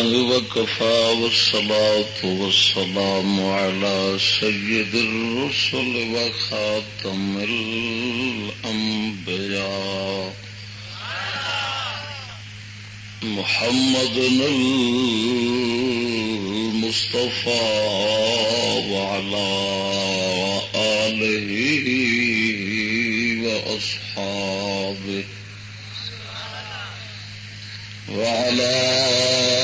الله وكفى والصلاة والسلام على سيد الرسل وخاتم الأنبياء. محمد المصطفى وعلى آله وأصحابه. وعلى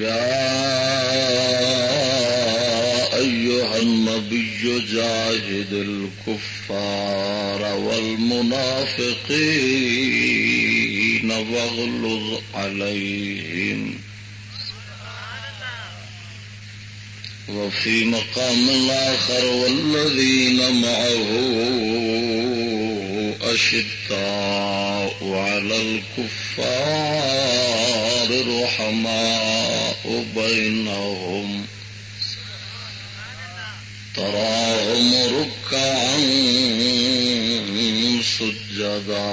يا أيها النبي جاهد الكفار والمنافقين واغلظ عليهم. وفي مقام آخر والذين معه أشداء على الكفار رحماء. بينهم تراهم ركعا سجدا.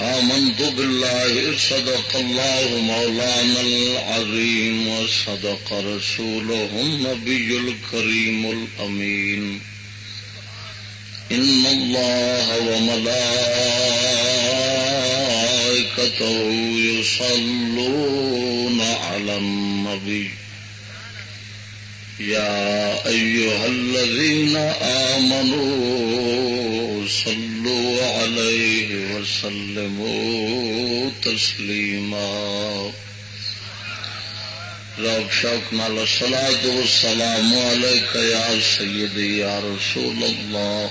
آمنت بالله، صدق الله مولانا العظيم، وصدق رسوله النبي الكريم الأمين. إن الله وملائكته يصلون على النبي. يا أيها الذين آمنوا صلوا عليه وسلموا تسليما. رب شوق نال الصلاة والسلام عليك يا سيدي يا رسول الله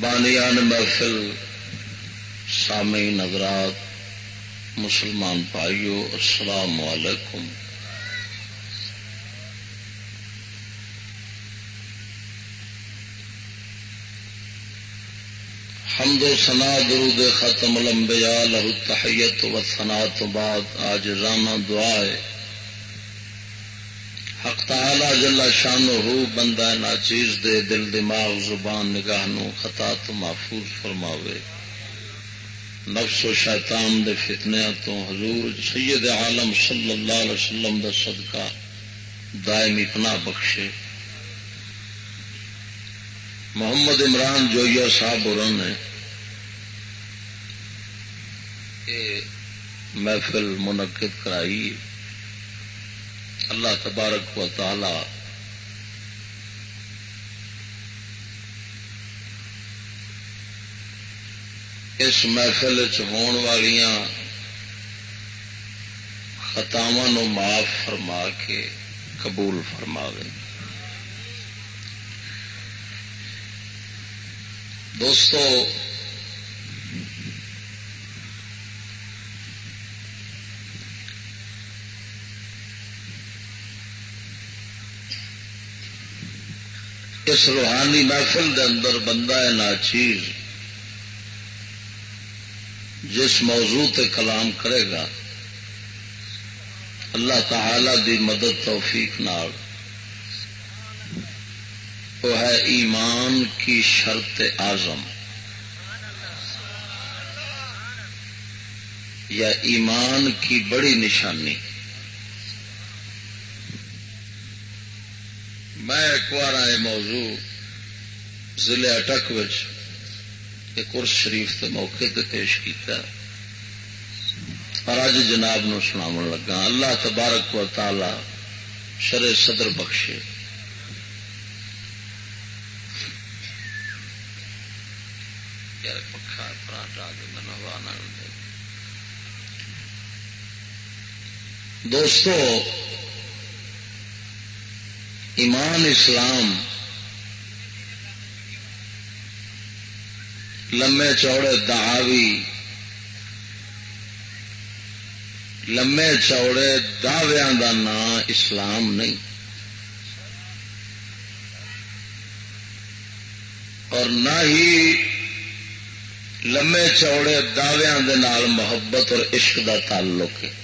بانیان محفل سامعین نظرات، مسلمان بھائیو، السلام علیکم۔ حمد و سنا درود ختم الانبیاء، لہو تحیت و سنا تو بعد آج رانا دعائے حق تعالی جلا شان ہو بندہ ناچیز دے، دل دماغ، زبان نگاہ نو خطا تو محفوظ فرماوے۔ نفس و شیطان دے فتنیا تو حضور سید عالم صلی اللہ علیہ وسلم دا صدقہ دائمی پناہ بخشے۔ محمد عمران جویا صاحب اور نے محفل منعقد کرائی۔ اللہ تبارک و تعالی اس محفل ہون والیاں خطاواں نو معاف فرما کے قبول فرماوے۔ دوستو اس روحانی محفل دے اندر بندہ ہے ناچیز جس موضوع تے کلام کرے گا، اللہ تعالی دی مدد توفیق نال۔ وہ ہے ایمان کی شرط اعظم۔ یا ایمان کی بڑی نشانی۔ میں ایک بار آئے موضوع ضلع اٹک ایک شریف کے موقع تے پیش کیتا اور اج جناب نو سناو لگا۔ اللہ تبارک و تعالی شر صدر بخشے۔ پکا پراٹا دوستو ایمان اسلام لمے چوڑے دعوی لمے چوڑے دعویا کا نام اسلام نہیں۔ اور نہ ہی لمے چوڑے دعویا محبت اور عشق کا تعلق ہے۔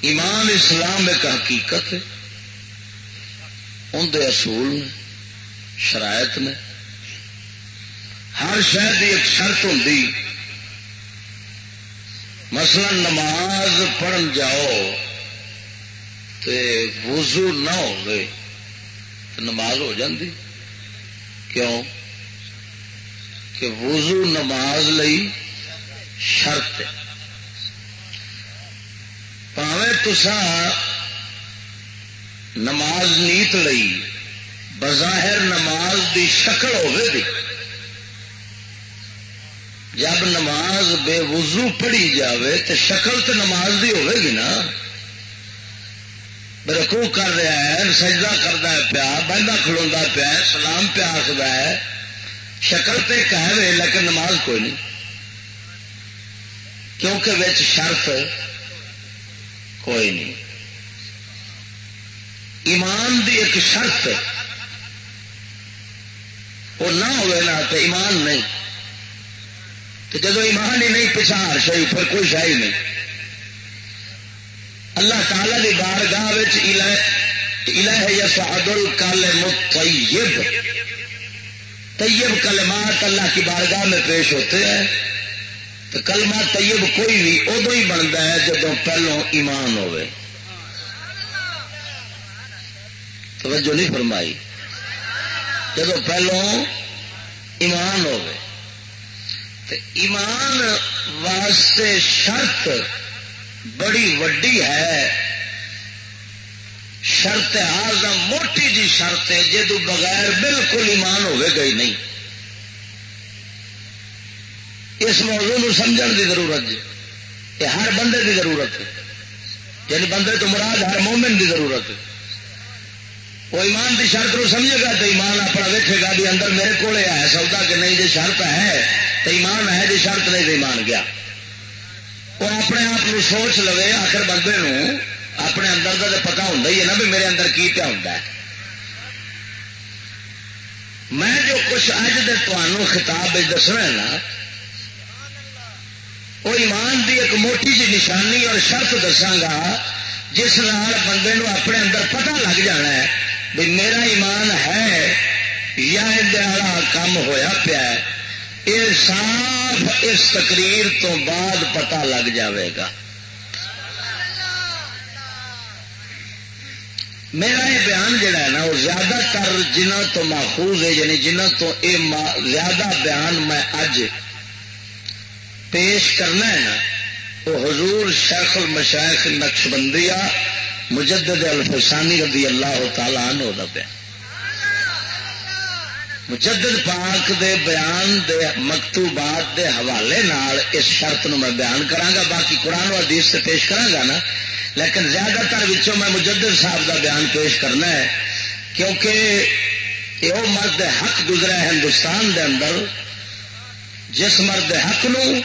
ایمان اسلام ایک حقیقت ہے۔ اندر اصول نے، شرائط نے۔ ہر شہر کی ایک شرط ہوں مثلا نماز پڑھن جاؤ تو وضو نہ ہو نماز ہو جاندی۔ کیوں؟ کہ وضو نماز لئی شرط ہے۔ پاوے تسا نماز نیت لئی، بظاہر نماز دی شکل ہوگی جب نماز بے وضو پڑھی جاوے تو شکل تو نماز دی ہوے گی نا رکو کر رہا ہے، سجدہ کرتا ہے پیا بہتا کھلوا پیا سلام پیا آخر ہے۔ شکل پہ کہہ رہے لیکن نماز کوئی نہیں۔ کیونکہ شرط کوئی نہیں۔ ایمان دی ایک شرط وہ نہ ہوئے نا تو ایمان نہیں۔ تو جب ایمان ہی نہیں، پچھاڑ شہی پھر کوئی شاہی نہیں۔ اللہ تعالی دی بارگاہ الہ یسعد الکل مطیب طیب کلمات اللہ کی بارگاہ میں پیش ہوتے ہیں۔ تو کلمہ طیب کوئی بھی ادو ہی بنتا ہے جب پہلو ایمان ہوئے توجہ نہیں فرمائی۔ جب پہلو ایمان ہوئے تو ایمان واسطے شرط بڑی وڈی ہے۔ شرط آزم موٹی جی شرط ہے جدو بغیر بالکل ایمان ہوئے گئی نہیں۔ اس موضوع نو سمجھن ضرورت جی یہ ہر بندے دی ضرورت ہے۔ یعنی بندے تو مراد ہر مومن دی ضرورت ہے۔ وہ ایمان دی شرط نو سمجھے گا تو ایمان اپنا ویکے گا بھی اندر میرے کو ہے، سودا کہ نہیں جی شرط ہے، تو ایمان ہے جی شرط نہیں تو ایمان گیا۔ وہ اپنے آپ سوچ لو آخر بندے نو اپنے اندر کا تو پتا ہوں ہی ہے نا بھی میرے اندر کی پیا ہوں میں جو کچھ اج دے تمہوں خطاب دسنا ہے نا وہ ایمان دی ایک موٹی جی نشانی اور شرط دساگا، جس نال بندے نو اپنے اندر پتہ لگ جانا ہے بھی میرا ایمان ہے یا اندر کام ہویا پیا ہے۔ یہ صاف اس تقریر تو بعد پتا لگ جاوے گا۔ میرا یہ بیان جڑا ہے نا، وہ زیادہ تر جنہ تو ماخوذ ہے یعنی جنہ تو اے زیادہ بیان میں اج پیش کرنا ہے وہ حضور شیخ المشائخ نقش بندیا مجدد الفسانی رضی اللہ تعالیٰ عنہ دا بیان۔ مجدد پاک دے بیان دے مکتوبات دے حوالے نال اس شرط نو میں بیان کرانگا باقی قرآن و حدیث سے پیش کرانگا نا۔ لیکن زیادہ تر وچوں میں مجدد صاحب دا بیان پیش کرنا ہے، کیونکہ یہ مرد حق گزرا ہے ہندوستان دے اندر جس مرد حق نو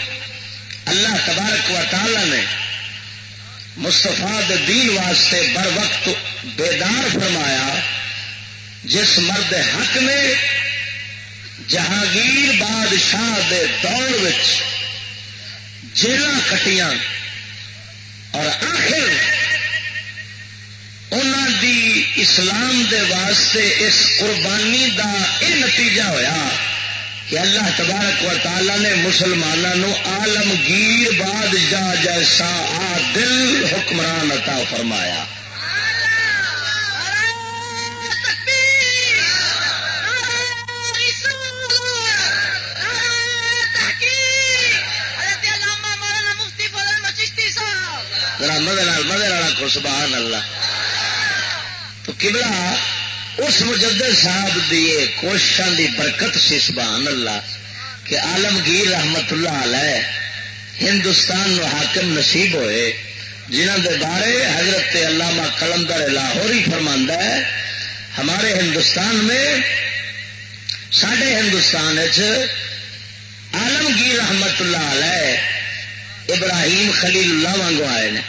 اللہ تبارک و تعالی نے مستفا دین واسطے بر وقت بیدار فرمایا، جس مرد حق نے جہانگیر بادشاہ دے دور جیل کٹیاں اور آخر انہوں دی اسلام دے واسطے اس قربانی دا یہ نتیجہ ہویا۔ کہ اللہ تبارک و تعالی نے مسلمانوں آلمگیر بادشاہ جیسا دل حکمران عطا فرمایا۔ مدر مدر والا کو سبحان اللہ۔ تو کبلا اس مجدد صاحب دی کوششوں دی برکت سی، سبحان اللہ، کہ عالمگیر رحمت اللہ علیہ ہندوستان نو حاکم نصیب ہوئے جنہوں دے بارے حضرت علامہ کلندر لاہور ہی فرماندہ ہے، ہمارے ہندوستان میں سڈے ہندوستان عالمگیر رحمت اللہ علیہ ابراہیم خلیل اللہ وانگو آئے نے۔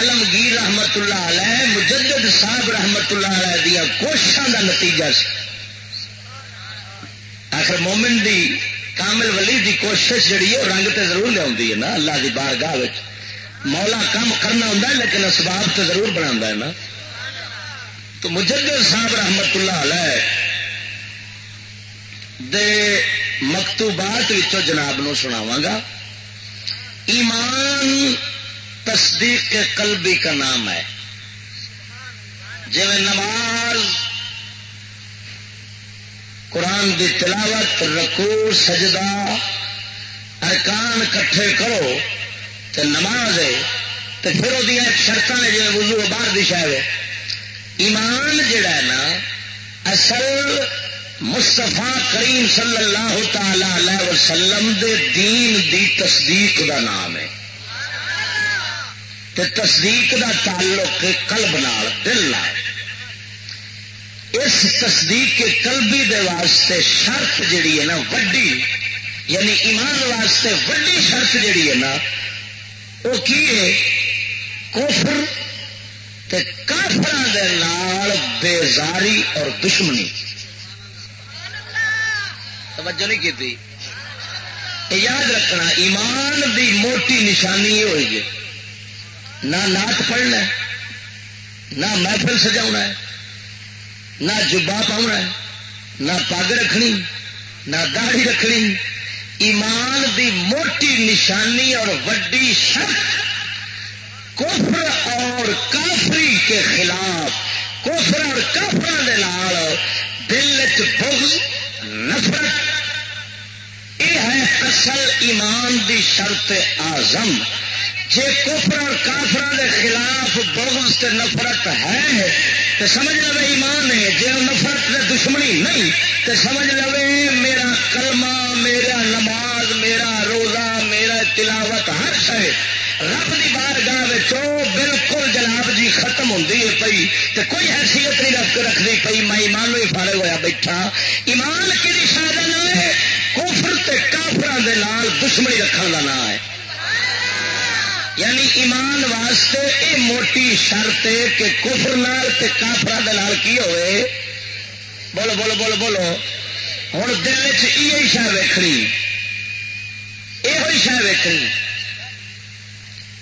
عالمگیر رحمت اللہ علیہ، مجدد صاحب رحمت اللہ علیہ دیا کوششوں کا نتیجہ سی۔ آخر مومن دی کامل ولی دی کوشش جڑی ہے رنگ تے ضرور لیا ہے نا، اللہ دی بار گاہ مولا کام کرنا ہوں لیکن اسباب تو ضرور بنا ہے نا۔ تو مجدد صاحب رحمت اللہ علیہ دے مکتوبات جناب نو سناواں گا۔ ایمان تصدیق کے قلبی کا نام ہے۔ جی نماز، قرآن کی تلاوت رکو سجدہ، ارکان کٹھے کرو تو نماز ہے تو پھر وہ شرط نے جی وزو باہر دشا ہے۔ ایمان جڑا ہے نا، اصل مستفا کریم صلی اللہ تعالی علیہ وسلم دے دین دی تصدیق دا نام ہے۔ تے تصدیق دا تعلق قلب نال، دل نال۔ اس تصدیق کے قلبی دے واسطے شرط جڑی ہے نا، وڈی یعنی ایمان واسطے وڈی شرط جڑی ہے نا وہ کی ہے؟ کوفر تے کافر دے نال بیزاری اور دشمنی۔ توجہ نہیں کی یاد رکھنا، ایمان دی موٹی نشانی یہ ہوئی ہے۔ نہ پڑھنا نہ محفل سجا ہے، نہ جبا پاؤنا ہے، نہ پگ رکھنی، نہ داڑھی رکھنی۔ ایمان دی موٹی نشانی اور وڈی شرط کوفر اور کافری کے خلاف کوفر اور کافر دل چ نفرت یہ ہے اصل ایمان دی شرط آزم جی کفر اور کافر کے خلاف بغض تے نفرت ہے تو سمجھ لو ایمان ہے جی نفرت نے دشمنی نہیں تو سمجھ لو میرا کلمہ، میرا نماز، میرا روزہ، میرا تلاوت ہر شے رب کی بار گاہ بالکل جناب جی ختم ہوتی ہے پی تو کوئی حیثیت نہیں رکھ رکھتی پی میں ایمان ہی فارغ ہوا بیٹھا۔ ایمان کی شاید نہ ہے کوفر تے کافران دے نال دشمنی رکھنے کا نام ہے یعنی ایمان واسطے یہ موٹی شرط ہے کہ کفر نال تے کافر دلال کی ہوئے؟ بولو بولو بولو بولو۔ ہوں دل چی شہ ویکھنی۔ یہ شہ ویکھنی۔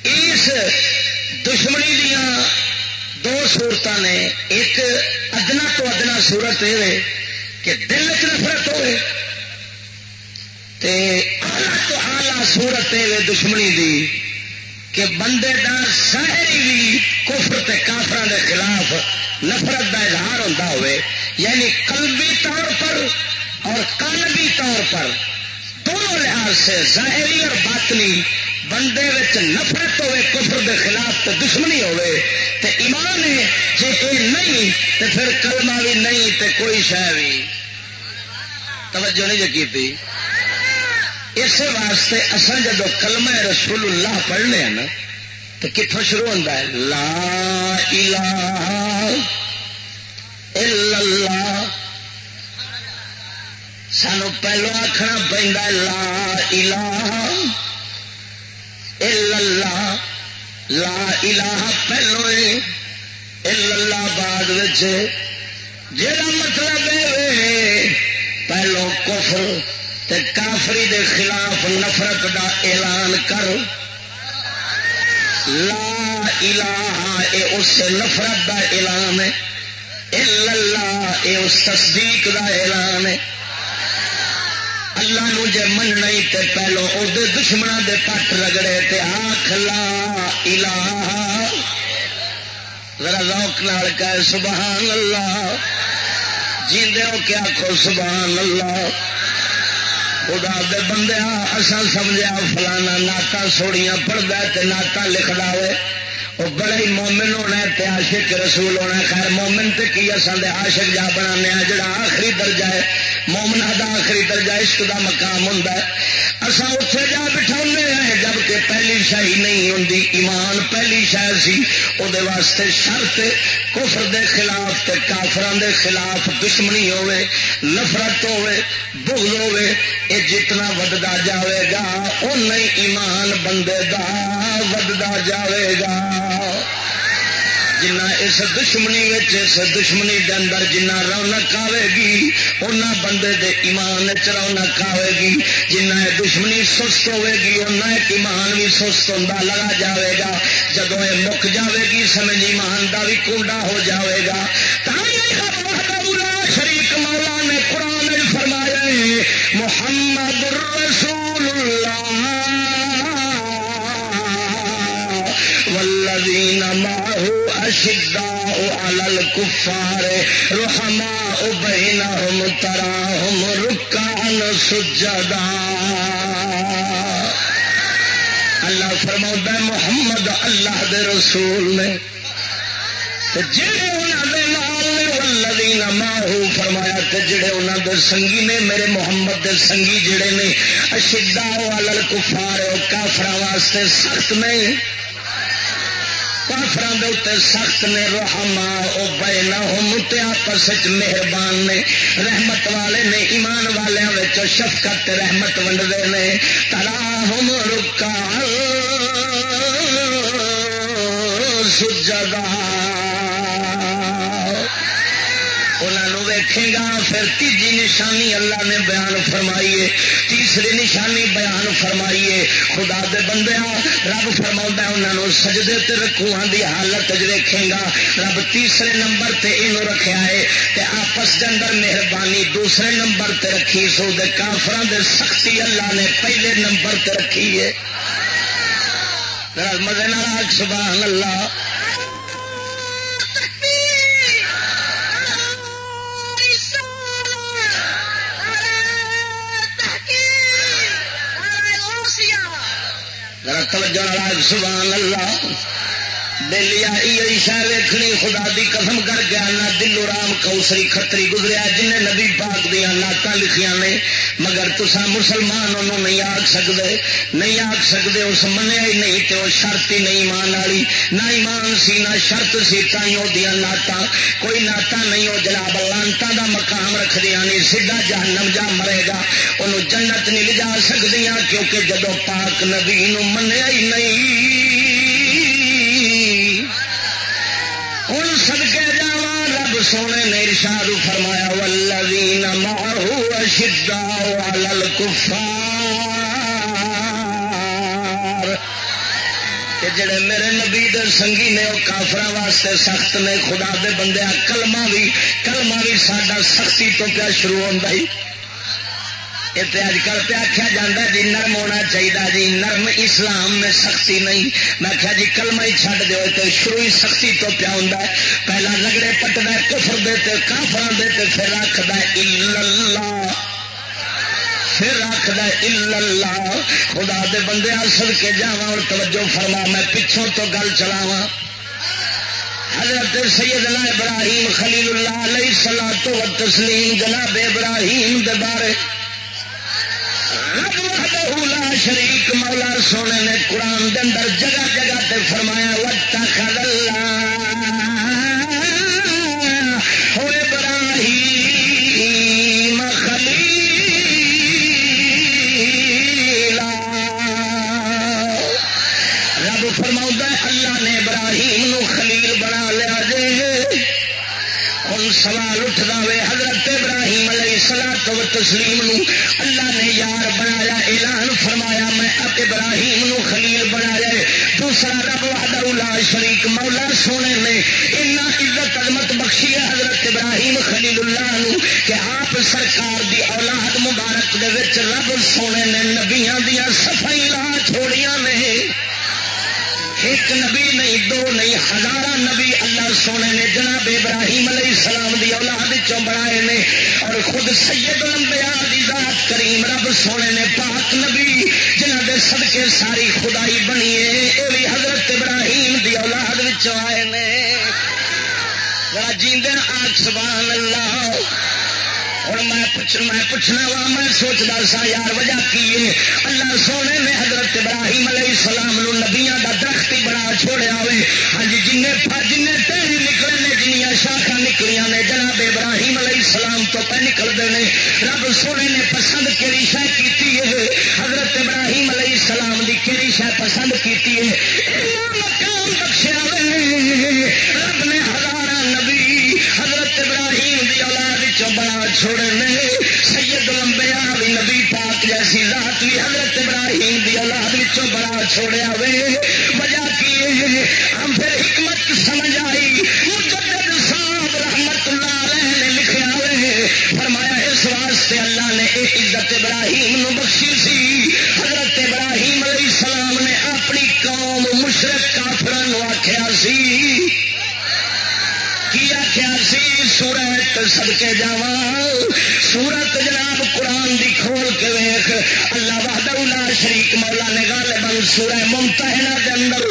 اس دشمنی دیا دو سورت نے، ایک ادنا تو ادنا سورت یہ کہ دل چ نفرت ہوئے، تے آلہ تو آلہ سورت ہے دشمنی دی۔ کہ بندے کا ظاہری بھی کفر تے کافر کے خلاف نفرت کا اظہار ہوتا ہوئے یعنی قلبی طور پر اور قلبی طور پر دونوں لحاظ سے ظاہری اور باطنی بندے وچ نفرت ہوئے، کفر دے خلاف تو دشمنی ہوئے، تے ایمان ہے جی یہ نہیں تو پھر کلمہ بھی نہیں تے کوئی شہ بھی۔ توجہ نہیں جی کی اس واسطے اصل جب کلمہ رسول اللہ پڑھنے ہیں نا، تو کتوں شروع ہوتا ہے؟ لا الہ الا اللہ۔ سانو پہلو آخنا پہنتا لا الہ الا اللہ۔ لا الہ پہلو الا اللہ بعد جا مطلب ہے پہلو کفر۔ تے کافری دے خلاف نفرت دا اعلان کر۔ لا الہ اے اس نفرت دا اعلان ہے اللہ یہ اس تصدیق کا اعلان ہے۔ اللہ نو جے من نہیں تے پہلو ادے دشمنوں دے پٹ رگڑے تے آخ لا الہ۔ ذرا روک نال کہ سبحان اللہ۔ جیندے ہو کیا آخو سبحان اللہ۔ خدا دے بندے اصل سمجھا فلانا ناتا سوڑیاں پڑھتا تے ناتا لکھتا ہوئے۔ وہ بڑا ہی مومن ہونا تے عاشق رسول ہونا خیر، مومن تے کی اصل عاشق جا بنا جڑا آخری درجہ ہے مومنا دا آخری درجہ عشق دا مقام ہوں اصا اتے جا بٹھا ہیں، جبکہ پہلی شاہی نہیں ہوں ایمان پہلی شاہ سی۔ وہ واسطے شرط کفر دے خلاف تے کافران دے خلاف دشمنی ہوے نفرت ہوے بغض ہوے یہ جتنا ودتا جاوے گا اُن ایمان بندے دا ودتا جاوے گا۔ جنا اس دشمنی اس دشمنی دے اندر جنا رونق آئے گی ان بندے دے ایمان چ رونق آئے گی۔ جنا دشمنی سست ہوے گی ان ایمان بھی سست ہوں لگا جاوے گا۔ جدو یہ مک جاوے گی، سمجھ ایمان کا بھی کنڈا ہو جاوے گا۔ شریف مولا نے قرآن فرمایا محمد رسول اللہ۔ والذین معه اشداء على الكفار رحماء بينهم تراهم ركعا سجدا۔ اللہ فرما محمد اللہ دے رسول نے۔ جڑے انہوں ماہو فرمایا جڑے انہوں دے سنگی نے، میرے محمد دے سنگی جڑے نے اشدا والل کفار کافر واسطے سخت نہیں۔ کافران سخت نے روحما وہ بے نہ آپس مہربان نے، رحمت والے نے، ایمان والوں شفقت رحمت ونڈتے ہیں تلا ہم رکا، سجدہ۔ ویکھے گا، پھر تیجی نشانی اللہ نے بیان فرمائیے، تیسری نشانی بیان فرمائیے۔ خدا دے بندے رب فرما انہوں سجدے تے رکھوا دی حالت ویکھے گا۔ رب تیسرے نمبر تے یہ رکھا ہے، تے آپس کے اندر مہربانی دوسرے نمبر تے رکھی، سو دے کافران دے سختی اللہ نے پہلے نمبر تے رکھی ہے۔ مزے ناراض سبحان اللہ۔ توجہ سبحان اللہ دلی شہ ویخنی خدا دی قسم کر کے آنا دلو رام کوسری کتری گزریا جن نبی پاک دیا نعت لکھیا نے۔ مگر تسا مسلمان انہوں نہیں آگ سکتے نہیں آگ سکتے اس منیا ہی نہیں تو شرط ہی نہیں ایمان والی۔ نہ ایمان سی، نہ شرط سی تائیوں دیا نعت کوئی نعت نہیں وہ جناب لانتا دا مقام رکھ دیا نہیں سیدھا جہنم جا مرے گا انہوں جنت نہیں لے جا سکتی کیونکہ جدو پاک نبی منیا ہی نہیں ہوں سدکے جا رب سونے نے ارشاد فرمایا ولوی نماہ جڑے میرے نبی دے سنگی نے وہ کافر واسطے سخت نے، خدا دے بندے کلمہ بھی کلمہ بھی سڈا سختی تو پیا شروع ہوتا ہی۔ اج کل پہ آخیا جا جی نرم ہونا چاہیے جی نرم اسلام میں سختی نہیں۔ میں آخیا جی کلمہ ہی چڈ دو تو شروع ہی سختی تو پیا ہوں پہلا رگڑے پٹنا کفر دے تے کافر دے تے، پھر رکھد اللہ۔ پھر آخد اللہ، خدا دے بندے اصل کے جا اور توجہ فرما، میں پچھوں تو گل چلاوا حضرت سیدنا ابراہیم خلیل اللہ علیہ سلا تو تسلیم جناب ابراہیم دے بارے۔ لا شریک، مولا سونے نے قرآن دے اندر جگہ جگہ تے فرمایا وقت ہوئے تو تسلیم نو اللہ نے یار بنایا، اعلان فرمایا، میں اب ابراہیم نو خلیل بنایا دوسرا رب وحدہ لا شریک، مولا سونے نے اتنا عزت عظمت بخشی ہے حضرت ابراہیم خلیل اللہ نو کہ آپ سرکار دی اولاد مبارک دے وچ رب سونے نے نبیاں دیا صفائی لا چھوڑیاں نے۔ ایک نبی نہیں، دو نہیں ہزار نبی اللہ سونے نے جناب ابراہیم علیہ السلام دی اولاد چوں بنائے نے اور خود سید لمبیا دی ذات کریم رب سونے نے پاک نبی جنہ دے صدقے ساری خدائی بنی ہے یہ بھی حضرت ابراہیم دی اولاد آئے نے۔ ذرا جیندے آگ سبحان اللہ۔ اور میں میں پوچھنا وا، میں سوچتا سا، یار وجہ کی ہے؟ اللہ سونے نے حضرت ابراہیم علیہ السلام نو نبیاں دا درخت ہی بڑا چھوڑیا ہوئے. ہاں جی جن جن ٹہری نکلے نے جنیا شاخا نکلیاں نے، جناب ابراہیم علیہ السلام تو پہ نکلتے ہیں رب سونے نے پسند کہڑی شہ کی ہے؟ حضرت ابراہیم علیہ السلام دی کہڑی شہ پسند کی ہے؟ مقام بخشیا رب نے ہزار نبی حضرت ابراہیم دی اولاد بڑا چھوڑے نے سید لمبیا بھی نبی پاک جیسی رات بھی حضرت ابراہیم دی اولاد بڑا چھوڑیا وے۔ وجہ کی ہم پھر حکمت سمجھ آئی۔ مجدد صاحب رحمت اللہ علیہ نے لکھا وے۔ فرمایا، اس واسطے اللہ نے ایک عزت ابراہیم نو بخشی سی۔ حضرت ابراہیم علیہ السلام نے اپنی قوم مشرق کافران آخیا سی۔ کی آخیا سی، سورت سڑکے جا سورت جناب قرآن دی کھول کے ویخ اللہ وحدہ شریک مولا نے گل بن سورہ ممتحنا کے اندر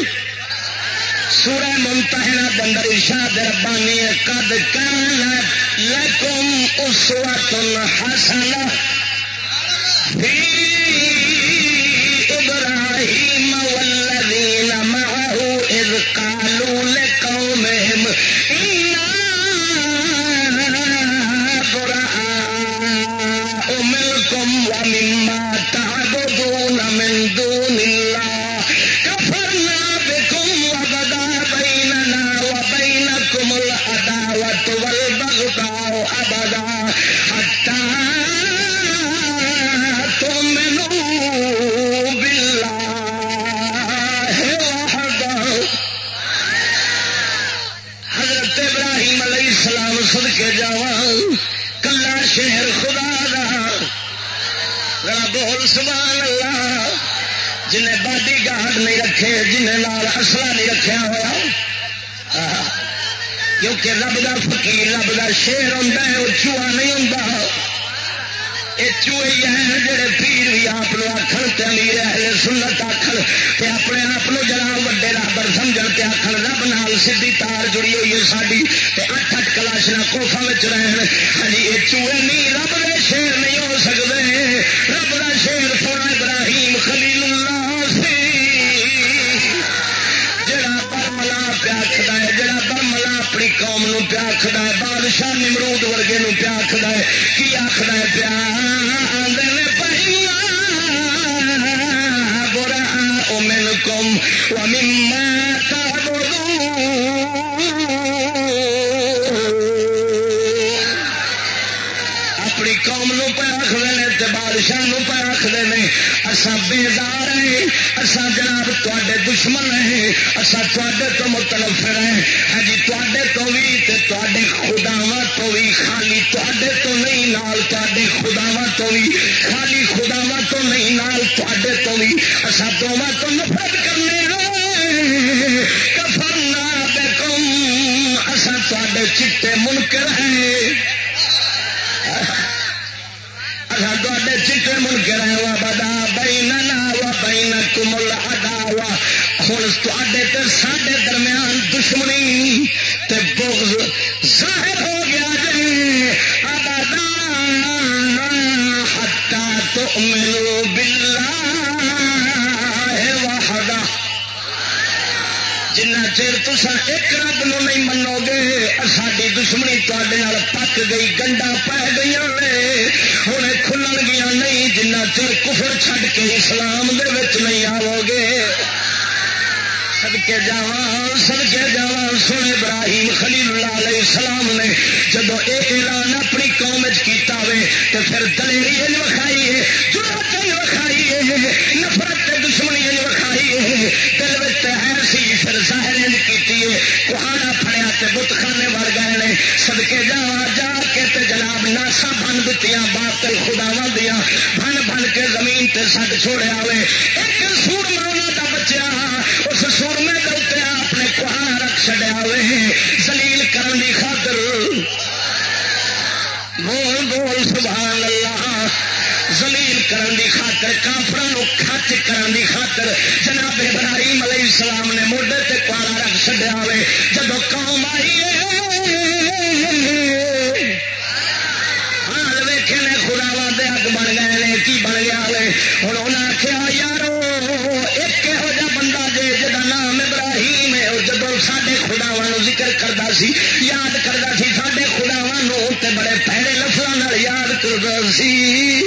سورہ ممتحنا کے اندر ارشاد ربانی قد کان لکم اسوۃ حسنہ فقیر رب کا شیر ہوں وہ چوہا نہیں ہوں یہ چوہے ہیں جڑے پیر بھی آپ آخر امیر اہل سنت آخر اپنے آپ جڑا وڈے رابر سمجھ کے آخر رب نال سی تار جڑی ہوئی ہے ساری اٹھ اٹھ کلاشنا کوفا رہن۔ ہاں جی، یہ چوہے نہیں، رب کے شیر نہیں ہو سکتے رب کا شیر سونا ابراہیم خلیل اللہ سی۔ جڑا برملا پیاکھد ہے قوم نو پیاکھد ہے، بادشاہ نمرود ورگے نو پیاکھد ہے۔ کی آخر ہے پیا؟ آدھے برا امن کم اپنی قوم نو پہ آخر بادشاہ نو پہ آخر اصا بےدار ہیں اصا جناب تے دشمن ہیں اصا تے تو متنفر ہیں۔ ہاں جی تے تو بھی تے خداوا تو بھی خالی تے تو نہیں نال تے خداوا تو بھی خالی خداوا تو نہیں نال تے تو بھی اصا دونوں تو نفرت کرنے کفر نہ بیکم اصا تے چٹے منکر ہیں۔ تے چٹے منکر ہیں وا بدا بئی نہ وا بئی نہ کمل ادا وا ہوں تے سڈے درمیان دشمنی تے بغض ظاہر ہو گیا جی۔ ابدا ہتا تو ملو بلا وحدہ چر تسا ایک رب نو نہیں منو گے ساری دشمنی تے پک گئی گنڈا پی گئی ہوں کھلن گیا نہیں، جنہ چر کفر چھڈ کے اسلام دے وچ نہیں آو گے سدکے جا سدکے جا سونے براہیم خلیل اللہ علیہ السلام نے جب یہ اعلان اپنی قوم کیتا ہوئے تو پھر دلیری وکھائی ہے ضرورت وکھائی ہے نفرت دشمنی وکھائی ہے دل میں ہے سی، پھر ظاہر کی کہانا پڑیا بت خانے وڑ گئے نے سدکے جا جا کے تے جناب ناسا بن دیتی باطل خداوا دیا بن بن کے زمین تے سٹ چھوڑیا ہوئے ایک سور مرونا کا بچہ اس سورمے کے اتنے اپنے کوہانا رکھ چڑیا ہوئے زلیل کرن دی خاطر۔ بول بول، سبحان اللہ۔ زلیل کرن دی خاطر کافران کچ کرن دی خاطر۔ جناب ابراہیم علیہ السلام نے موڈے تے کوہانا رکھ چڑیا ہوئے جب قوم آئی حال ویخے نے خداوا دے حق بن گئے نے، کی بن گیا ہوں انہیں آخیا یارو سڈے خداوا ذکر کرتا سی، یاد کرتا سی سڈے خداوا تے بڑے پیڑے لفظوں یاد کرتا سی۔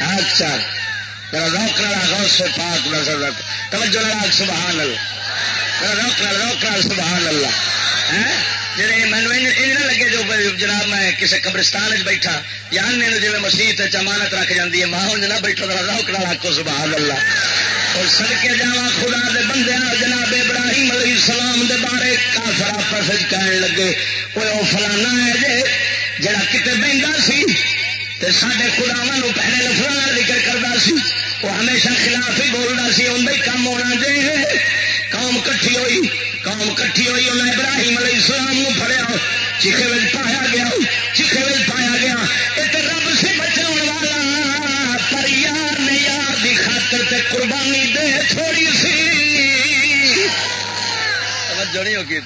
اچھا۔ روک والا غوث سے پاک نظر رکھ۔ توجہ لڑا سبحان اللہ۔ روک روک سبحان اللہ۔ جی مینو نہ لگے جو جناب میں کسی قبرستان بیٹھا، یا جی مسیح چمانت رکھ جاتی ہے ماں ہوں نہ بیٹھا روک والا کو سبحان اللہ اور سڑکے جا خدا دے بندے جناب ابراہیم علیہ السلام دے بارے کافر آپس کہنے لگے وہ فلانا ہے جی جڑا کتنے بہتا سی سڈے خداوا پہلے لفظوں ذکر کرتا سی وہ ہمیشہ خلاف ہی بولتا سی اندر کام ہونا چاہیے قوم کٹھی ہوئی۔ قوم کٹھی ہوئی انہیں ابراہیم علیہ السلام پڑیا چیخے میں پایا گیا چیخے میں پایا گیا۔ ایک رب سے بچاؤ والا پر یار نے یار کی خاطر تے قربانی دے چھوڑی سی۔ جڑی ہوگی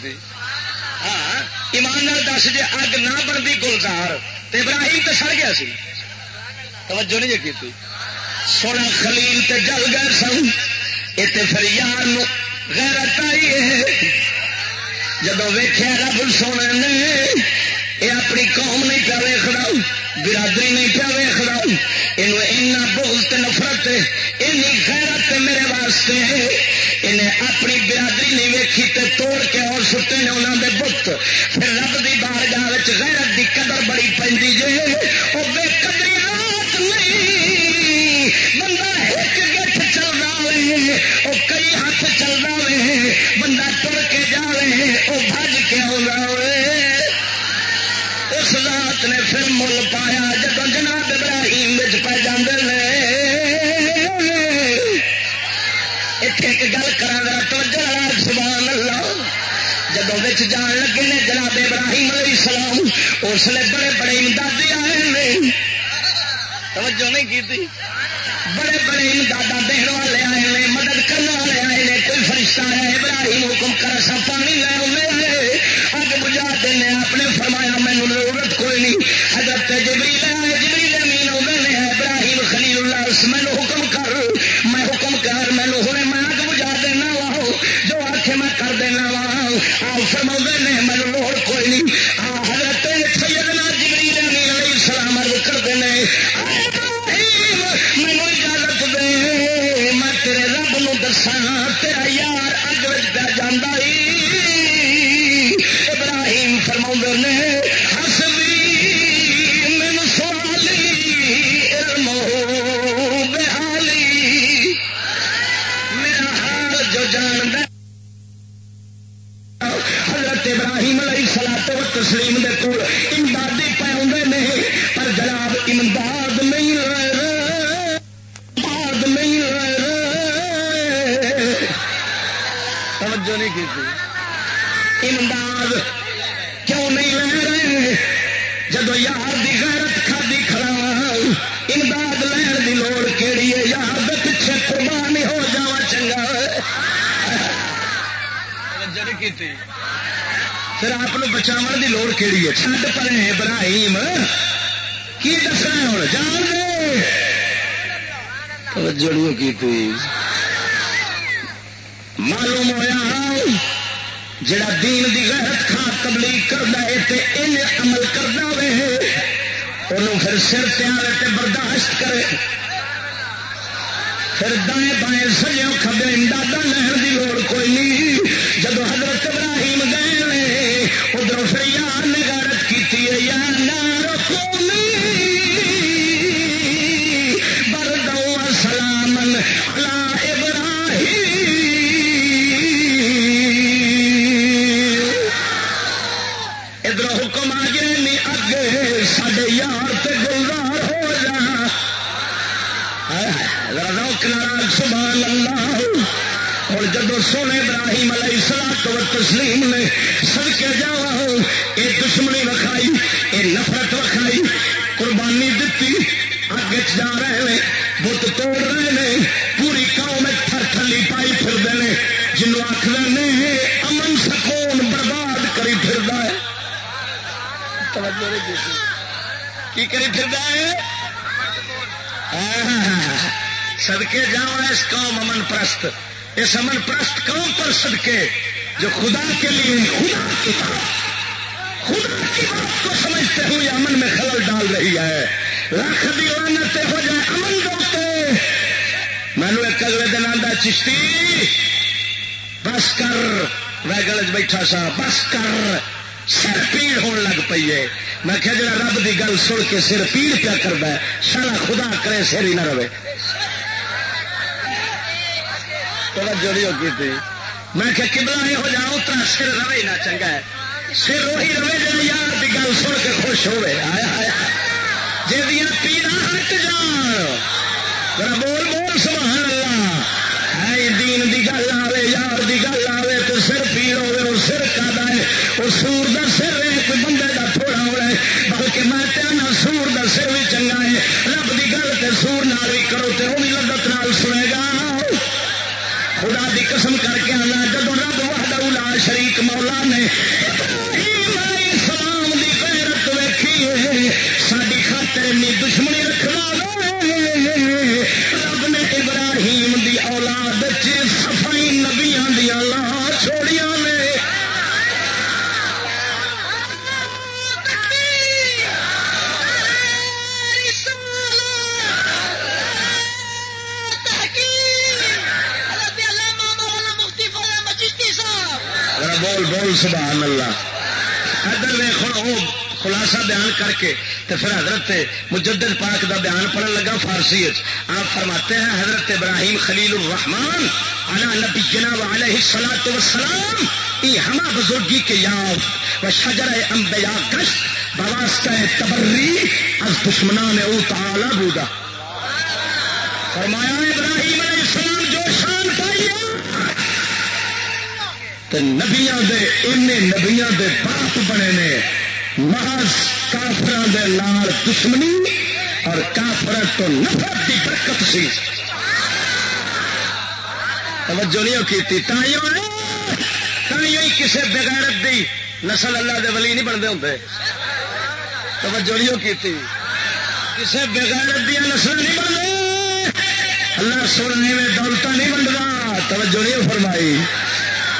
ہاں ایماندار دس جی اگ نہ بنتی گلزار تو ابراہیم تو سڑ گیا سی۔ توجہ نہیں کی تھی سونا خلیل تے جل گئے سن یہ پھر یار غیرت آئی ہے۔ جب ویخیا رب سونے نے یہ اپنی قوم نہیں پیا ویخنا برادری نہیں پیا ویخنا یہ بہت نفرت این غیرت میرے واسطے انہیں اپنی برادری نہیں ویکھی تے توڑ کے اور سٹے نے انہوں دے بت۔ پھر رب دی بارگاہ غیرت دی قدر بڑی پی جی وہ بے قدری رات نہیں۔ بندہ ایک گٹھ چل رہا ہے وہ کئی ہاتھ چل رہا ہے بندہ تر کے جائے وہ بج کے آ اس رات نے پھر مل پایا جب جناب ابراہیم پہ جانے اتنے ایک گل کرا توجہ سبحان اللہ۔ جب جان لگے نے جناب ابراہیم علیہ السلام، اس لیے بڑے بڑے امدادی آئے توجہ نہیں کی تھی؟ بڑے بڑے امداد دن والے آئے ہیں مدد کرنے والے آئے ہیں کوئی فرشتہ ہے، ابراہیم حکم کر سا پانی لے آئے اگ بجا دینا اپنے فرمایا مینو ضرورت کوئی نہیں۔ حضرت جبری لے آئے جبری امین آدھے نے ابراہیم خلیل اللہ اس مینو حکم کر۔ میں حکم کر مینو ہوں میں اگ بجا دینا وا جو آخ میں کر دینا وا آ فرما نے مینو لوڑ کوئی نہیں۔ حضرت سیدنا جبری امین علیہ السلام کرتے ہیں مینو رب تیرا یار اگ پہ جانا ابراہیم فرما نے ہس سوالی علم بحالی۔ میرا حال جو جان حضرت ابراہیم علیہ سلا تو تسلیم توجہ نہیں کی امداد کیوں نہیں لے رہے؟ جب یار دی غیرت کھادی کھڑا امداد لین دی لوڑ کیڑی ہے؟ یار دے پیچھے قربان ہو جا چنگا۔ پھر آپ بچاو دی لوڑ کیڑی ہے؟ چھڈ پڑے ابراہیم۔ کی دسنا ہوں جان دے۔ توجہ کی معلوم ہوا جڑا دین دی غیرت کھا تبلیغ کرتا ہے تے ان عمل کرنا وے انہوں پھر سر تیار تے برداشت کرے۔ پھر دائیں بائیں سجوں کھبے امداد لہن کی لوڑ کوئی نہیں۔ جب حضرت ابراہیم گئے ادھر پھر یار نے غیرت کی یا نہ رکھو بردو سونے ابراہیم علیہ سلا تو تسلیم نے سڑکے جا یہ دشمنی وکھائی یہ نفرت وکھائی قربانی دیتی اگے جا رہے ہیں بت توڑ رہے ہیں پوری قوم تھر تھلی پائی پھر ہیں جنوب آخر نے، امن سکون برباد کری پھر ہے۔ جی۔ کی کری پھر ہے؟ سدکے جا اس قوم امن پرست۔ اس امن پرست قوم پر سدکے جو خدا کے لیے خدا کی بات خدا کی بات کو سمجھتے ہوئے امن میں خلل ڈال رہی ہے۔ لاکھ دیوانتے ہو جائے امن دوتے میں ایک اگلے دن آتا چشتی۔ بس کر۔ ویگل بیٹھا سا۔ بس کر۔ سر پیڑ ہونے لگ پی ہے۔ میں کہ جا رب کی گل سن کے سر پیڑ پیا کرتا ہے سارا خدا کرے، سر ہی نہ رہے۔ توجہ نہیں ہوگی تھی۔ میں کہ کبلا نہیں ہو جاؤ تو سر روے نہ چنگا ہے۔ سر وہی روے جا یار کی گل سن کے خوش ہوئے۔ آیا آیا جی پیڑا ہٹ جان بول بول، سبحان اللہ۔ ہے دین دی گل آئے یار دی گل آئے تو سر پیڑ ہوئے، اور سر کا ہے۔ اور سور دا سر ہے کوئی بندے دا تھوڑا ہو رہا ہے۔ بلکہ میں تیرنا سور دا سر بھی چنگا ہے۔ رب دی گل تے سور نال بھی کرو تے وہ بھی لگت نال سنے گا۔ خدا دی قسم کر کے آنا، جب رب وحدہ لا شریک مولا نے سلام دی غیرت ویکھی ساری خاطر دشمنی رکھنا سبحان اللہ۔ ادھر دیکھو خلاصہ بیان کر کے تو پھر حضرت مجدد پاک دا بیان پڑھن لگا فارسی آپ فرماتے ہیں حضرت ابراہیم خلیل الرحمان علی نبی جناب علیہ سلاۃ وسلام یہ ہما بزرگی کے یاد، و شجر انبیاء کشت بواسطہ تبری از دشمنان او تعالی بودا۔ فرمایا ابراہیم علیہ السلام، جو شان پائی نبیا نبیا دے باپ بنے نے۔ محض کافر دے لال دشمنی اور کافر تو نفرت کی برکت سی۔ توجہ نہیں کی کسی بغیرت دی نسل اللہ دے ولی نہیں بنتے ہوں توجہ نہیں کی کسی بغیرت دیا نسل نہیں بنتے۔ اللہ سونے میں دولت نہیں بنتا۔ توجہ نہیں فرمائی۔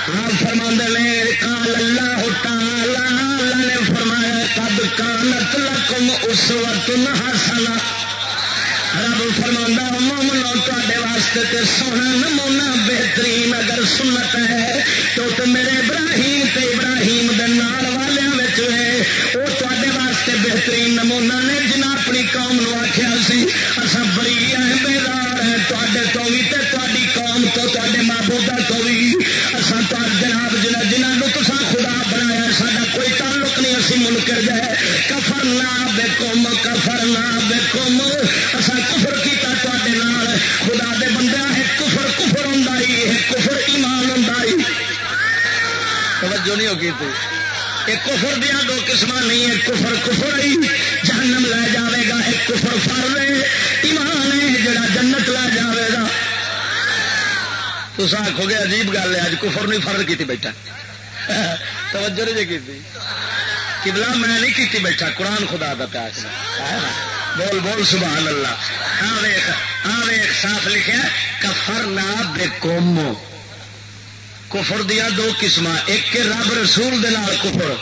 آپ فرما نے کال اللہ تعالی، اللہ نے فرمایا، قد کانت لکم اس وقت ہاسنا رب فرما مومنو تے واسطے تے سونا نمونا بہترین اگر سنت ہے، تو میرے ابراہیم تے ابراہیم دے نال والوں ہے وہ تے واسطے بہترین نمونا نے۔ جنہیں اپنی قوم نو آخیا سی اصا بری ہیں بیدار ہیں تے تو بھی تے تاری قوم تو تے ماں محبوبہ تو بھی اصا جناب جنا جنہوں تو خدا بنایا سا کوئی تعلق نہیں، اسی منکر جائے کفر نہ بے کم کفر نہ بے کم اصا کفر کیا خدا دے بندہ ہے کفر کفر ہوں کفر ایمان ہوں توجہ نہیں ہوگی تو ایک کفر دیا دو قسم نہیں ہے کفر کفر ہی۔ جہنم لے جاوے گا، ایک کفر فر ایمان ہے، جڑا جنت لے جاوے گا۔ تو آخو گے، عجیب گل ہے اج کفر نہیں فرد کی بیٹھا۔ توجہ نہیں جی کی کبلا میں نہیں کی بیٹھا، قرآن خدا کا پیاس بول بول، سبحان اللہ۔ آ صاف لکھا کفر نہ بے کوم کفر دیا دو قسم ایک رب رسول دے نال کفر،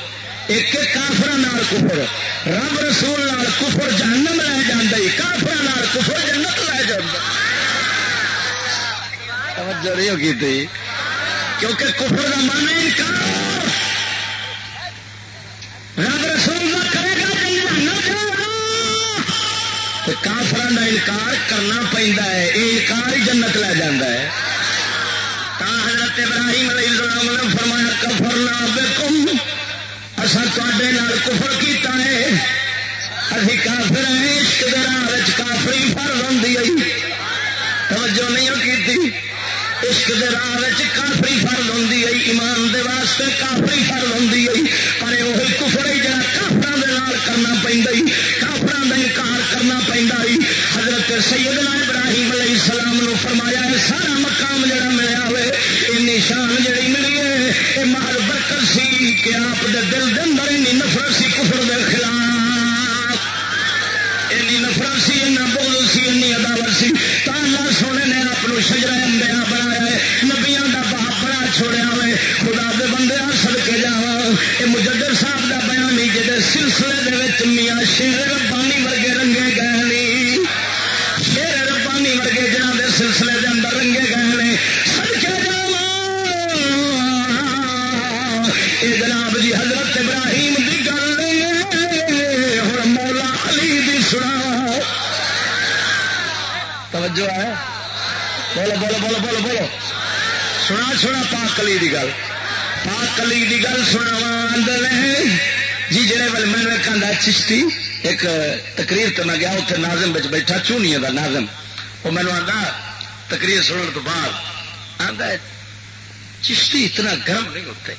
ایک کافر کفر۔ رب رسول نال کفر جہنم لے جانا کافر کفر جنت لے جانا ہوگی تھی کیونکہ کفر کا من انکار۔ رب رسول کا کافر کا انکار کرنا پہنتا ہے یہ انکار ہی جنت لے جانا ہے۔ حضرت ابراہیم علیہ السلام نے فرمایا، کفر نہ بے اصا تے کفر کیتا ہے۔ ابھی کافر ہیں، عشق راہ کافری فرض ہوں توجہ نہیں کی عشق کے راہ کافری فرض ہوں ایمان دے واسطے کافری فرض ہوں پر وہی کفر ہی جا کافر کرنا پہ کافر کا انکار کرنا پہنتا حضرت سیدنا ابراہیم علیہ السلام نو فرمایا ہے سارا مقام جڑا ملیا ہوئے یہ نشان جڑی ملی ہے یہ مال برکت سی کہ آپ دے دل دے اندر این نفرت سی، کفر دے خلاف این نفرت سی این بول سی این عداوت سی۔ تا اللہ سونے نے آپ کو شجرا اندیا بنایا ہے۔ نبیاں دا باپ بڑا چھوڑیا ہوئے۔ خدا دے بندے سد کے جا یہ مجدر صاحب دا بیان ہی جہاں سلسلے دے وچ میاں شیر ربانی ورگے رنگے گئے نہیں شیر ربانی ورگے جنہ دے سلسلے دے اندر رنگے گئے نے۔ سد کے جا یہ جناب توجہ ہے. بولو بولو بولو بولو بولو. سنا سنا پاک کلی دی گل. پاک کلی دی گل سنا جی جڑے والے میں نے کہا چشتی، ایک تقریر تو میں گیا اتنے نازم بچ بیٹھا چونی دا نازم وہ مینو آتا تقریر سننے تو بعد آتا چشتی اتنا گرم نہیں ہوتے۔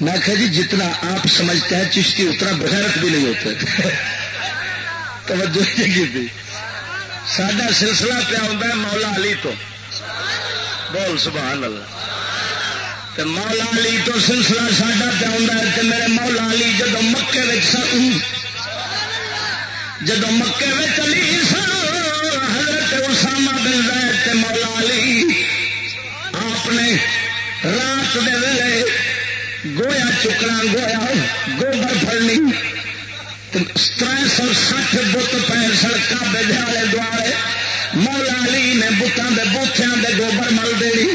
میں کہ جی جتنا آپ سمجھتے ہیں، چشتی اتنا بغیرت بھی نہیں ہوتا توجہ کی سڈا سلسلہ پیا ہوتا ہے مولا علی تو۔ بول سبحان اللہ۔ تو مولا علی تو سلسلہ ساڈا پیا ہوتا ہے میرے مولا علی جدو مکے سن جدو مکے علی سن، حضرت اسامہ بن رہے مولا علی آپ نے رات دے ویلے گویا چکنا گویا گوبر فلنی تر سو سٹھ بت پے سڑک بجالے دوارے مولا علی نے بتان کے بوتیا کے گوبر مل دینی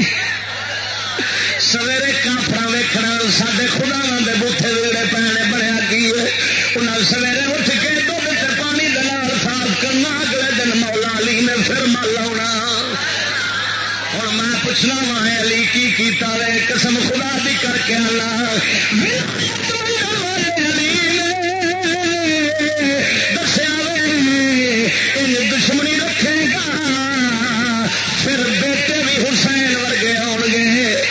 سویرے کافر ویکنا سارے خدا کے بوٹے ویڑے پینے بنیا کی انہیں سویرے اٹھ کے دھد پانی دلال صاف کرنا اگلے دن مولا علی نے پھر مل آنا ہوں میں پوچھنا وا علی کی کیتا وے قسم خدا دی کر کے اللہ رکھے گا۔ پھر بیٹے بھی حسین ورگے آن گے۔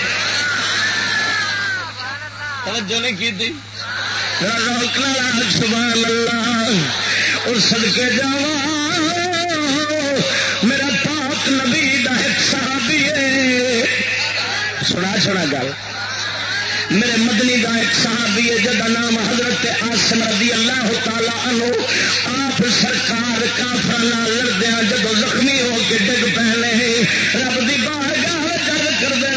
توجہ نہیں کی سبحان اللہ اور سدکے جاوا میرا پاک نبی ایک صحابی ہے۔ سنا سنا گل۔ میرے مدنی کا ایک صحابی ہے جا نام حضرت آسم رضی اللہ تعالی عنہ، آپ سرکار کافر لڑدیا جب زخمی ہو کے ڈگ پہلے رب دی باہر گاہ کر کر دے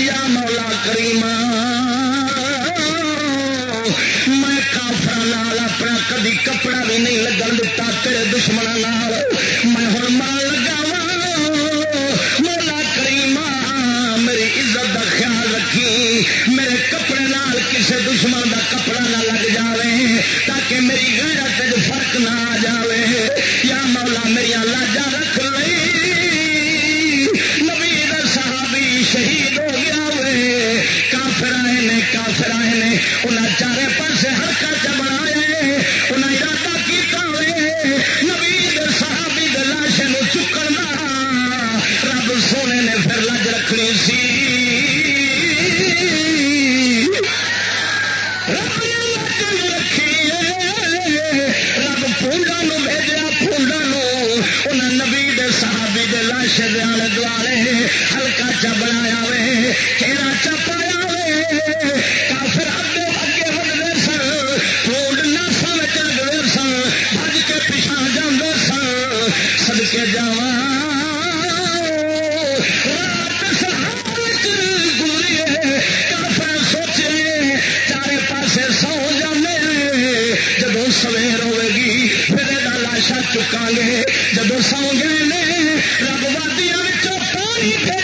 یا مولا کریمہ، میں کافر اپنا کدی کپڑا بھی نہیں لگن دتا، تیرے دشمنوں میں ہوں مار لگا میرے کپڑے نال کسی دشمن کا کپڑا نہ لگ جائے تاکہ میری غیرت فرق نہ آ جائے یا مولا میری لاجا رکھ لئی۔ نبی صحابی شہید ہو گیا ہوئے کافر آئے نے کافر آئے نے انہیں چارے پاسے ہلکا چ بنایا انہیں ارادہ کیا ہوئے نبی مدرسے دے آلے دوالے ہلکا چا بنایا وے کھیرا چا پایا وے، کافر ادے اگے دے سن کوڈ ناسا چل لگدے سن، بھج کے پیچھے جاندے سن صدکے جاواں۔ سویر ہوئے گی، پھر لاشا چکا گے جب سو گئے رب وادیاں پانی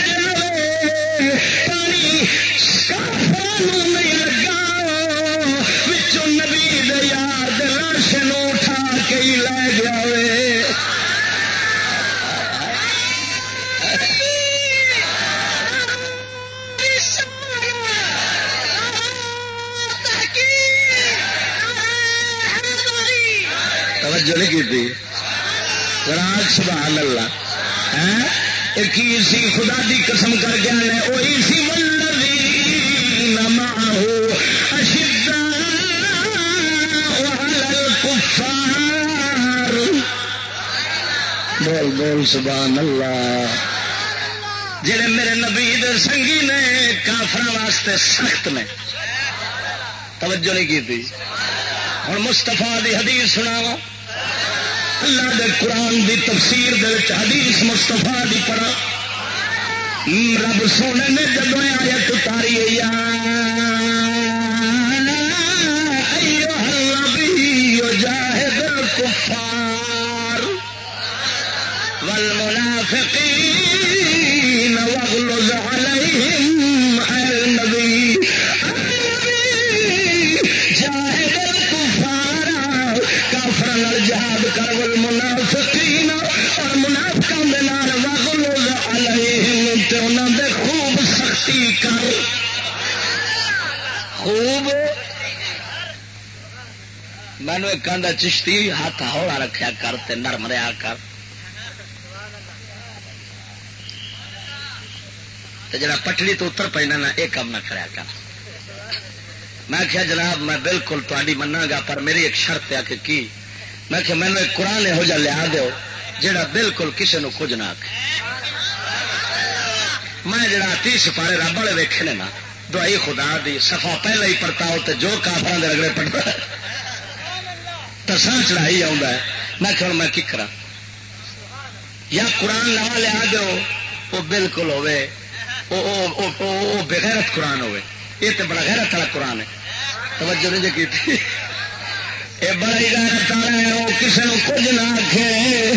ایک سی خدا دی قسم کر گیا نے وہی سی ولدی نما بول بول، سبحان اللہ۔ جڑے میرے نبی دے سنگی نے کافر واسطے سخت نے۔ توجہ نہیں کی تھی۔ ہوں مستفا دی حدیث سناوا اللہ دے قرآن دی تفسیر دے حدیث مستفا دی پڑھا رب سونے نے جدو آیت اتاری جاہد الكفار والمنافقین مینو ایک چشتی ہاتھ ہولا رکھا کر تے نرم رہا کر۔ جڑا پٹڑی تو اتر پہنا نا یہ کام نہ کریا کر۔ میں کیا جناب، میں بالکل تاری منا گا پر میری ایک شرط ہے کہ کی میں کہ مینو ایک قرآن یہو جہ لیا دو جڑا بالکل کسی نو کچھ نہ آخ میں جڑا تی سپارے رب والے ویکھے نے نا دوائی خدا دی سفا پہلے ہی پرتاؤ تے جو کافر دے رگڑے پڑتا تسان چڑھائی آ میں کہ میں کی کرا یا قرآن نوا لیا دو وہ بالکل ہوے وہ بغیرت قرآن ہوے یہ تو بڑا غیرت والا قرآن ہے۔ توجہ نہیں جی کی یہ بڑا ہی غیرت والا ہے وہ کسی نے کچھ نہ آخے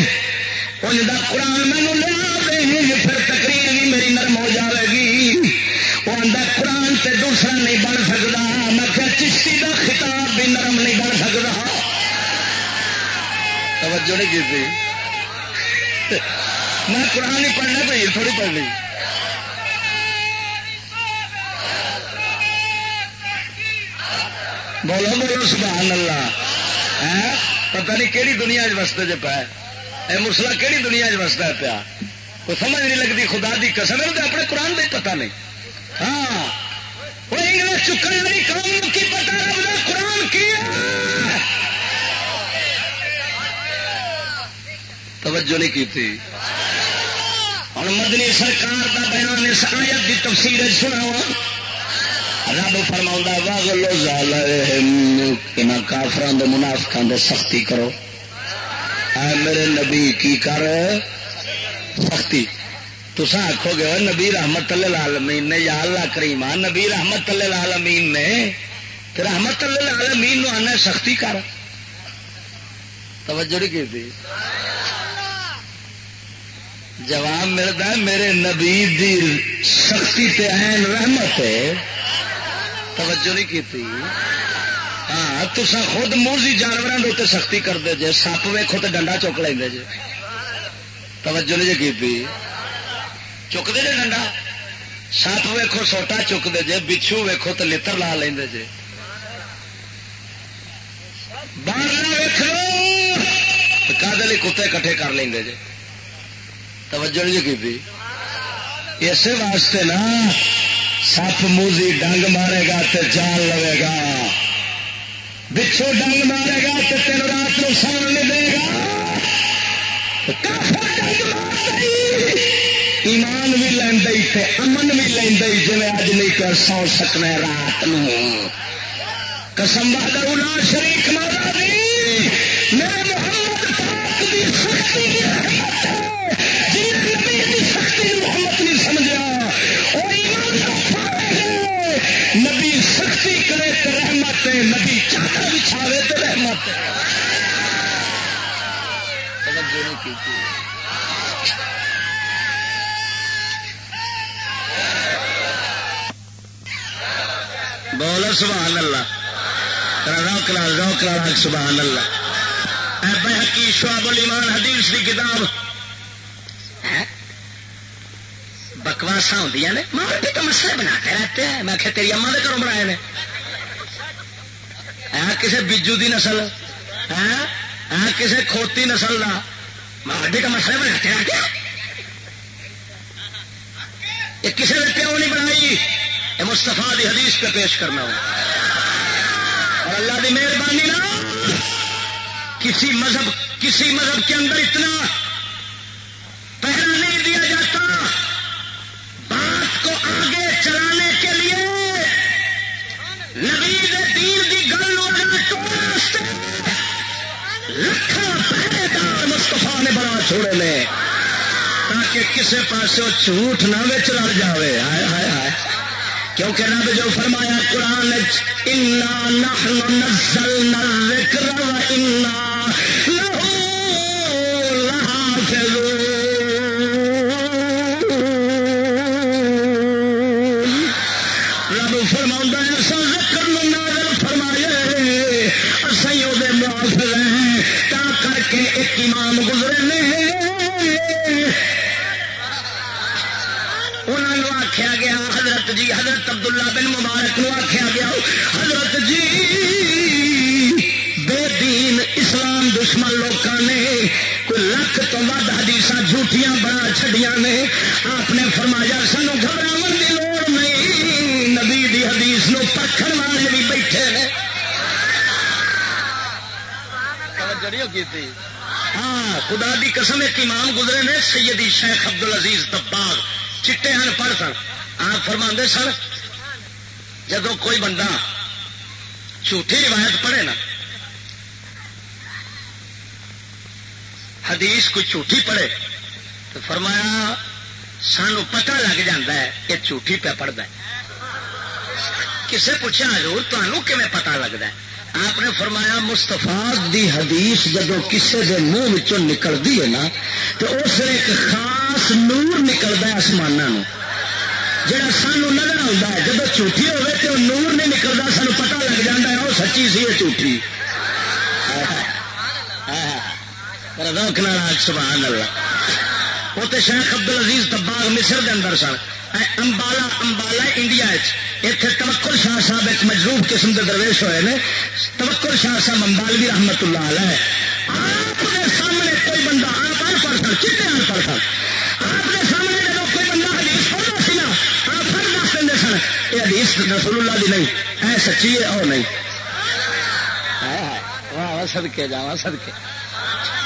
ان کا قرآن مینو لیا دے پھر تقریر بھی میری نرم ہو جائے گی۔ وہ آدھا قرآن سے دوسرا نہیں بن سکتا میں کیا چشتی کا خطاب بھی نرم نہیں بن سکتا توجہ نہیں کی میں قرآن ہی پڑھنا پڑی، تھوڑی پڑھنی۔ بولو بولو، سبحان اللہ۔ پتہ نہیں کہڑی دنیا وستے چ پایا اے مسلا کہڑی دنیا وستا پیا؟ کوئی سمجھ نہیں لگتی خدا دی قسم ہے اپنے قرآن کا پتا نہیں۔ ہاں۔ وہ انگلش چکن والی قوم کی پتا رب دا قرآن کی توجہ نہیں کی تھی ہوں مدنی سرکار کا بیان اس آیت کی تفصیل سنا رب فرما واگلو زال کافران دے منافقان دے سختی کرو۔ اے میرے نبی، کی کر؟ سختی۔ تسا آخو گے نبی رحمت العالمین نے، یا اللہ کریم نبی رحمت العالمین نے رحمت العالمین نو آنا سختی کر۔ توجہ نہیں کی جواب ملتا میرے نبی دی سختی تے این رحمت ہے۔ توجہ نہیں کی ہاں تسا خود موزی جانوروں کے سختی کرتے جے، سپ ویکو تو ڈنڈا چک لیں جی توجہ نہیں جی کی چکتے جی ڈنڈا؟ سپ ویکو سوٹا چکتے جے، بچھو ویکو تو لڑ لا لیں جی باہر کدے کتے کٹھے کر لیں جی توجہ نہیں جی کی اسی واسطے نا سپ موزی ڈنگ مارے گا تو جان لوے گا۔ بچھو ڈنگ مارے گا تو تین رات کو سو نہیں دے گا ایمان بھی لینا تے امن بھی لینا جی اج نہیں کر سو سکنا رات قسم بہادر شریف مارا نہیں جی۔ میرے محمد پاک دی سختی جی نبی دی سختی محمد نہیں سمجھا۔ وہ نبی سختی کرے تو رحمت ہے نبی چادر بچھاوے تو رحمت ہے بول سبحان اللہ۔ روک لال روک لال سبحان اللہ۔ حقی شعب الایمان حدیث کی کتاب۔ بکواسا ہوں نے، ماں بھی تو مسئلے بنا کے رہتے ہیں۔ میں کہ تیری اما کے گھروں بنائے نے۔ کسی بجو دی نسل۔ کسی کھوتی نسل کا ماں بھی بنا کے رہتے یہ کسی نے پیو نہیں بنائی؟ یہ مستفا دی حدیث پہ پیش کرنا ہو اور اللہ کی مہربانی نہ کسی مذہب کسی مذہب کے اندر اتنا پہلا نہیں دیا چلانے کے لیے نبی دین کی گل لکھا پہلے دار مستفا نے بڑا چھوڑے لے تاکہ کسی پاس جھوٹ نہ بچ لڑ جائے ہائے ہائے ہائے۔ کیونکہ رب جو فرمایا قرآن نزلنا الذکر و انا لہو رب کے امام گزرے آخیا گیا، حضرت جی حضرت عبداللہ بن مبارک نو آخیا گیا، حضرت جی بے دین اسلام دشمن لوگوں نے کوئی لکھ تو ود حدیث جھوٹیاں بنا چڈیا نے. آپ نے فرمایا، سانو گھبراو کی لوڑ نہیں. نبی دی حدیث نو پکڑ والے بھی بیٹھے ہیں ہاں خدا دی قسم ایک امام گزرے نے، سیدی شیخ عبد العزیز دباغ، چٹے ہیں پڑھ سن۔ آپ فرما سن جب کوئی بندہ جھوٹھی روایت پڑھے نا، حدیث کوئی جھوٹھی پڑھے، تو فرمایا، سانو پتہ لگ جا ہے جھوٹھی پہ پڑھتا ہے۔ کسے پوچھا ہاں، حضور تمہوں کیون پتا لگتا ہے؟ آپ نے فرمایا مستفا دی حدیث جب کسے دے منہ نکلتی ہے نا، تو اس ایک خاص نور نکلتا ہے آسمان جہاں سانو نظر آتا ہے جب جھوٹھی ہوگی تو نور نہیں نکلتا سانو پتا لگ جاتا ہے وہ سچی سی یہ جھوٹھی سبحان اللہ۔ وہ شیخ ابد العزیز دباغ مصر کے اندر سن۔ امبالا امبالا انڈیا اتنے توکر شاہ صاحب ایک مجروب قسم کے درویش ہوئے ہیں توکر شاہ صاحب امبالوی رحمت اللہ علیہ۔ آپ کے سامنے کوئی بندہ آپ ان پڑھ سن کتنے ان پڑھ سن۔ آپ کے سامنے جب کوئی بندہ حدیث پڑھنا سی نا، آپ پھر دس دیں سن، یہ حدیث رسول اللہ دی نہیں، اے سچی ہے اور نہیں۔ واہ سدکے جا سد کے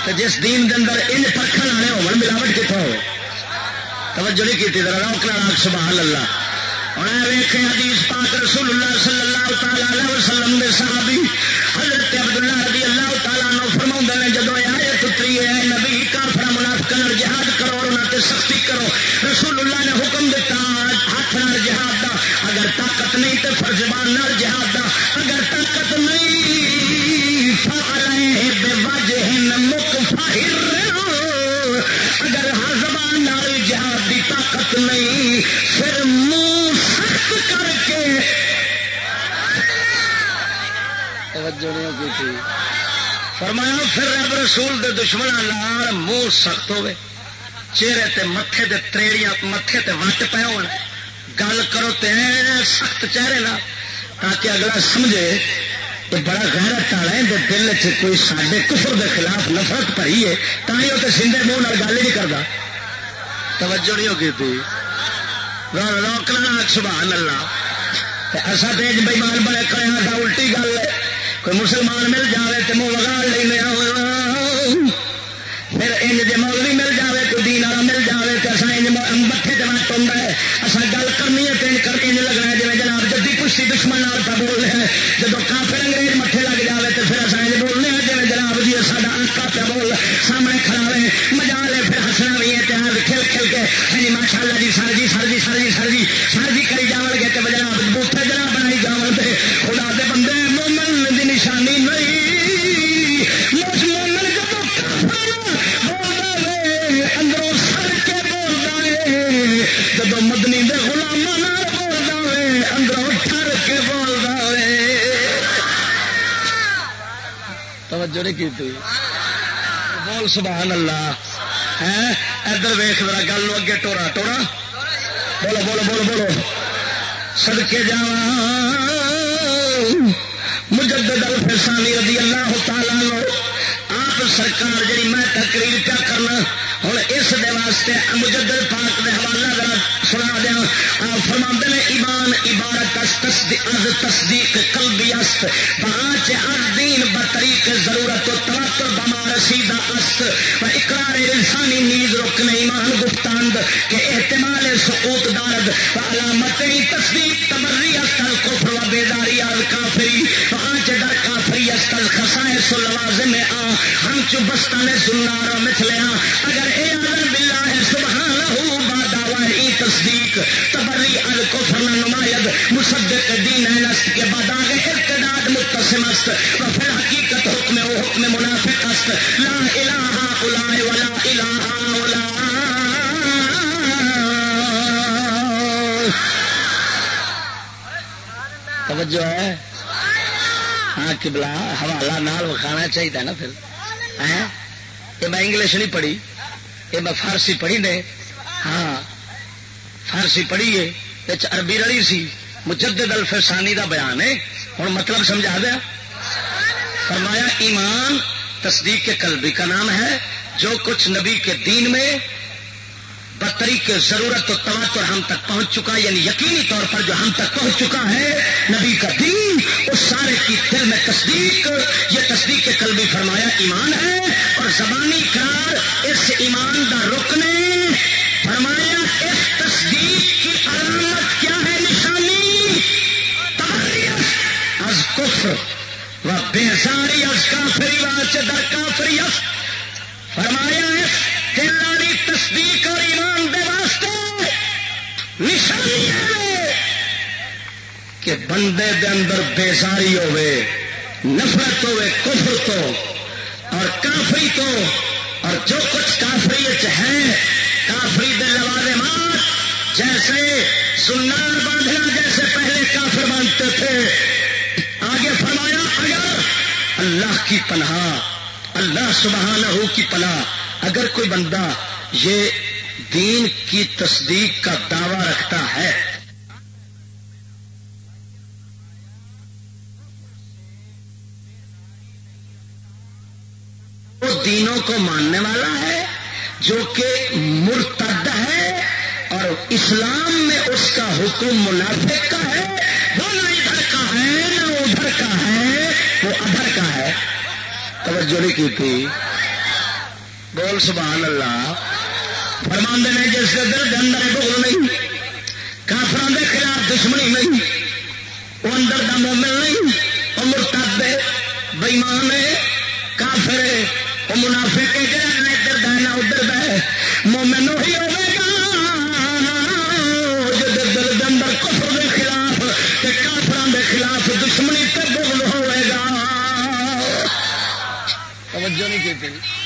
سدکے جس دین کے اندر ان پرکھن والے ہو ملاوٹ کتنا ہو توجہ نہیں کی ذرا روک نہ سبحان اللہ۔ ہوں حدیث پاک رسول اللہ صلی اللہ تعالی علیہ وسلم دے صحابی، حضرت عبداللہ رضی اللہ تعالیٰ نو فرما نے جدو ہے نبی کافر جہاد کرو اور انہوں سختی کرو۔ رسول اللہ نے حکم دیتا ہاتھ نال جہاد دا، اگر طاقت نہیں تو فرزبان نال جہاد دا۔ اگر طاقت نہیں بے وجہ اگر ہر زبان نال جہاد دی طاقت نہیں، پھر منہ سخت کر کے۔ فرمایا، پھر رب رسول دے دشمن منہ سخت ہوے چہرے تے متے تے تریڑیاں متے تے وٹ پے ہو گل کرو تے سخت چہرے نا تاکہ اگلا سمجھے تو بڑا غیرت والا ہے دل چ کوئی سڈے کفر دے خلاف نفرت پری ہے تھی وہ سندر منہ گل نہیں کرتا توجہ نہیں ہوگی تھی۔ روکنا سبحان اللہ اصا تیج بےمان بڑے کرے ہاں الٹی گل ہے۔ کوئی مسلمان مل جائے تو منہ لگا لینا پھر انج جی مولوی مل جائے کوئی دین والا مل جائے تو اصل متے سے وقت ہوتا ہے۔ اصل گل کرنی ہے تین کر انج لگنا ہے جی جناب جدی پشتی دشمن پہ بول رہے ہیں جب کافر انگریز متے لگ جائے تو پھر اصل انج بولنے ہیں جی جناب جی سا آکا پہ بول سامنے کھڑا رہے مزا لے پھر ہسنا بھی ہے تیار کھل کھل کے ہاں جی ماشاء اللہ جی سر جی سر جی سر جی سر جی سر جی کری جا گے تو جناب بوٹے جناب بنائی جا گے خدا دے بندے، مومن نشانی نہیں۔ توجہ نہیں کی بول سبحان اللہ۔ ہے ادھر ویخ ذرا گل اگے ٹورا ٹورا۔ بولو بولو بولو بولو۔ سڑکے جا مجدد الفسانی رضی اللہ تعالیٰ لو آپ سرکار جی میں تقریر کیا کرنا، ہوں اس واسطے مجدد پاک دے حوالہ ذرا سنا دیا فرما نے، ایمان عبارت از تصدیق قلبی است۔ پانچ از دین بطریق ضرورت و تواتر بما رسیدہ است۔ و اقرار انسانی نیز رکن ایمان گفتاند کہ احتمال سقوط دارد۔ و علامت تصدیق تبری است الکفر و بیداری از کافری۔ پانچ در کافری است الخصائص لوازم آ ہم چو بستان سنار مثلیا ہاں۔ اگر اے عالم باللہ ہے، سبحانہ با ای تصدیق، تبری الکفر نماید مصدق دین نست کے بعد آگے ارتداد متصم است۔ و پھر حقیقت حکم و حکم منافق است۔ لا الہ الا ولا الہ الا توجہ ہے۔ ہاں کبلا حوالہ نال وکھانا چاہیے نا پھر۔ ہاں؟ یہ میں انگلش نہیں پڑھی، یہ میں فارسی پڑھی نے۔ ہاں فارسی پڑھی ہے عربی رلی سی۔ مجدد الفسانی دا بیان ہے۔ ہوں مطلب سمجھا دیا؟ فرمایا، ایمان تصدیق کے قلبی کا نام ہے، جو کچھ نبی کے دین میں بطری کے ضرورت و تواتر ہم تک پہنچ چکا یعنی یقینی طور پر جو ہم تک پہنچ چکا ہے، نبی کا دین، اس سارے کی دل میں تصدیق، یہ تصدیق کے قلبی فرمایا، ایمان ہے اور زبانی کار اس ایمان کا رکنے فرمایا، اس تصدیق کی علامت کیا ہے نشانی؟ از کفر و بیزاری از کافری واچ در کافری فرمایا اس دلالی تصدیق اور ایمان دے واسطے نشانی کہ بندے دے اندر بیزاری ہوے نفرت ہوے کفر تو، اور کافری تو، اور جو کچھ کافری ہے، کافری دے لوازمات جیسے سنار باندھنا جیسے پہلے کافر باندھتے تھے۔ آگے فرمایا، اگر اللہ کی پناہ، اللہ سبحانہ کی پناہ اگر کوئی بندہ یہ دین کی تصدیق کا دعوی رکھتا ہے، وہ دینوں کو ماننے والا ہے جو کہ مرتد ہے اور اسلام میں اس کا حکم منافق کا ہے۔ وہ نہ ادھر کا ہے، نہ ادھر کا ہے، وہ ادھر کا ہے۔ توجہ نہیں کی تھی۔ بول سبحان اللہ۔ فرماندے نے جس کے دل کے اندر بول نہیں کافران کے خلاف دشمنی نہیں، وہ اندر کا مومن نہیں، وہ مرتب بئیمان ہے، کافر وہ منافع کے جڑا ادھر دا نہ ادھر دا مومن وہی ہوے گا دل اندر کفر خلاف کافران کے خلاف دشمنی تے بغل ہوئے گا۔ توجہ نہیں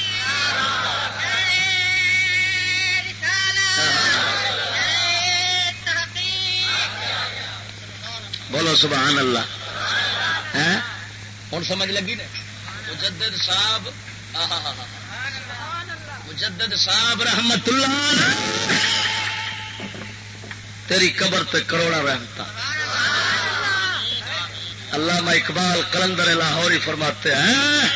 بولو سبحان اللہ۔ ہوں سمجھ لگی نا مجدد صاحب مجدد صاحب رحمت اللہ تیری قبر تے کروڑا رحمت اللہ میں اقبال کلندر لاہور ہی فرماتے ہیں،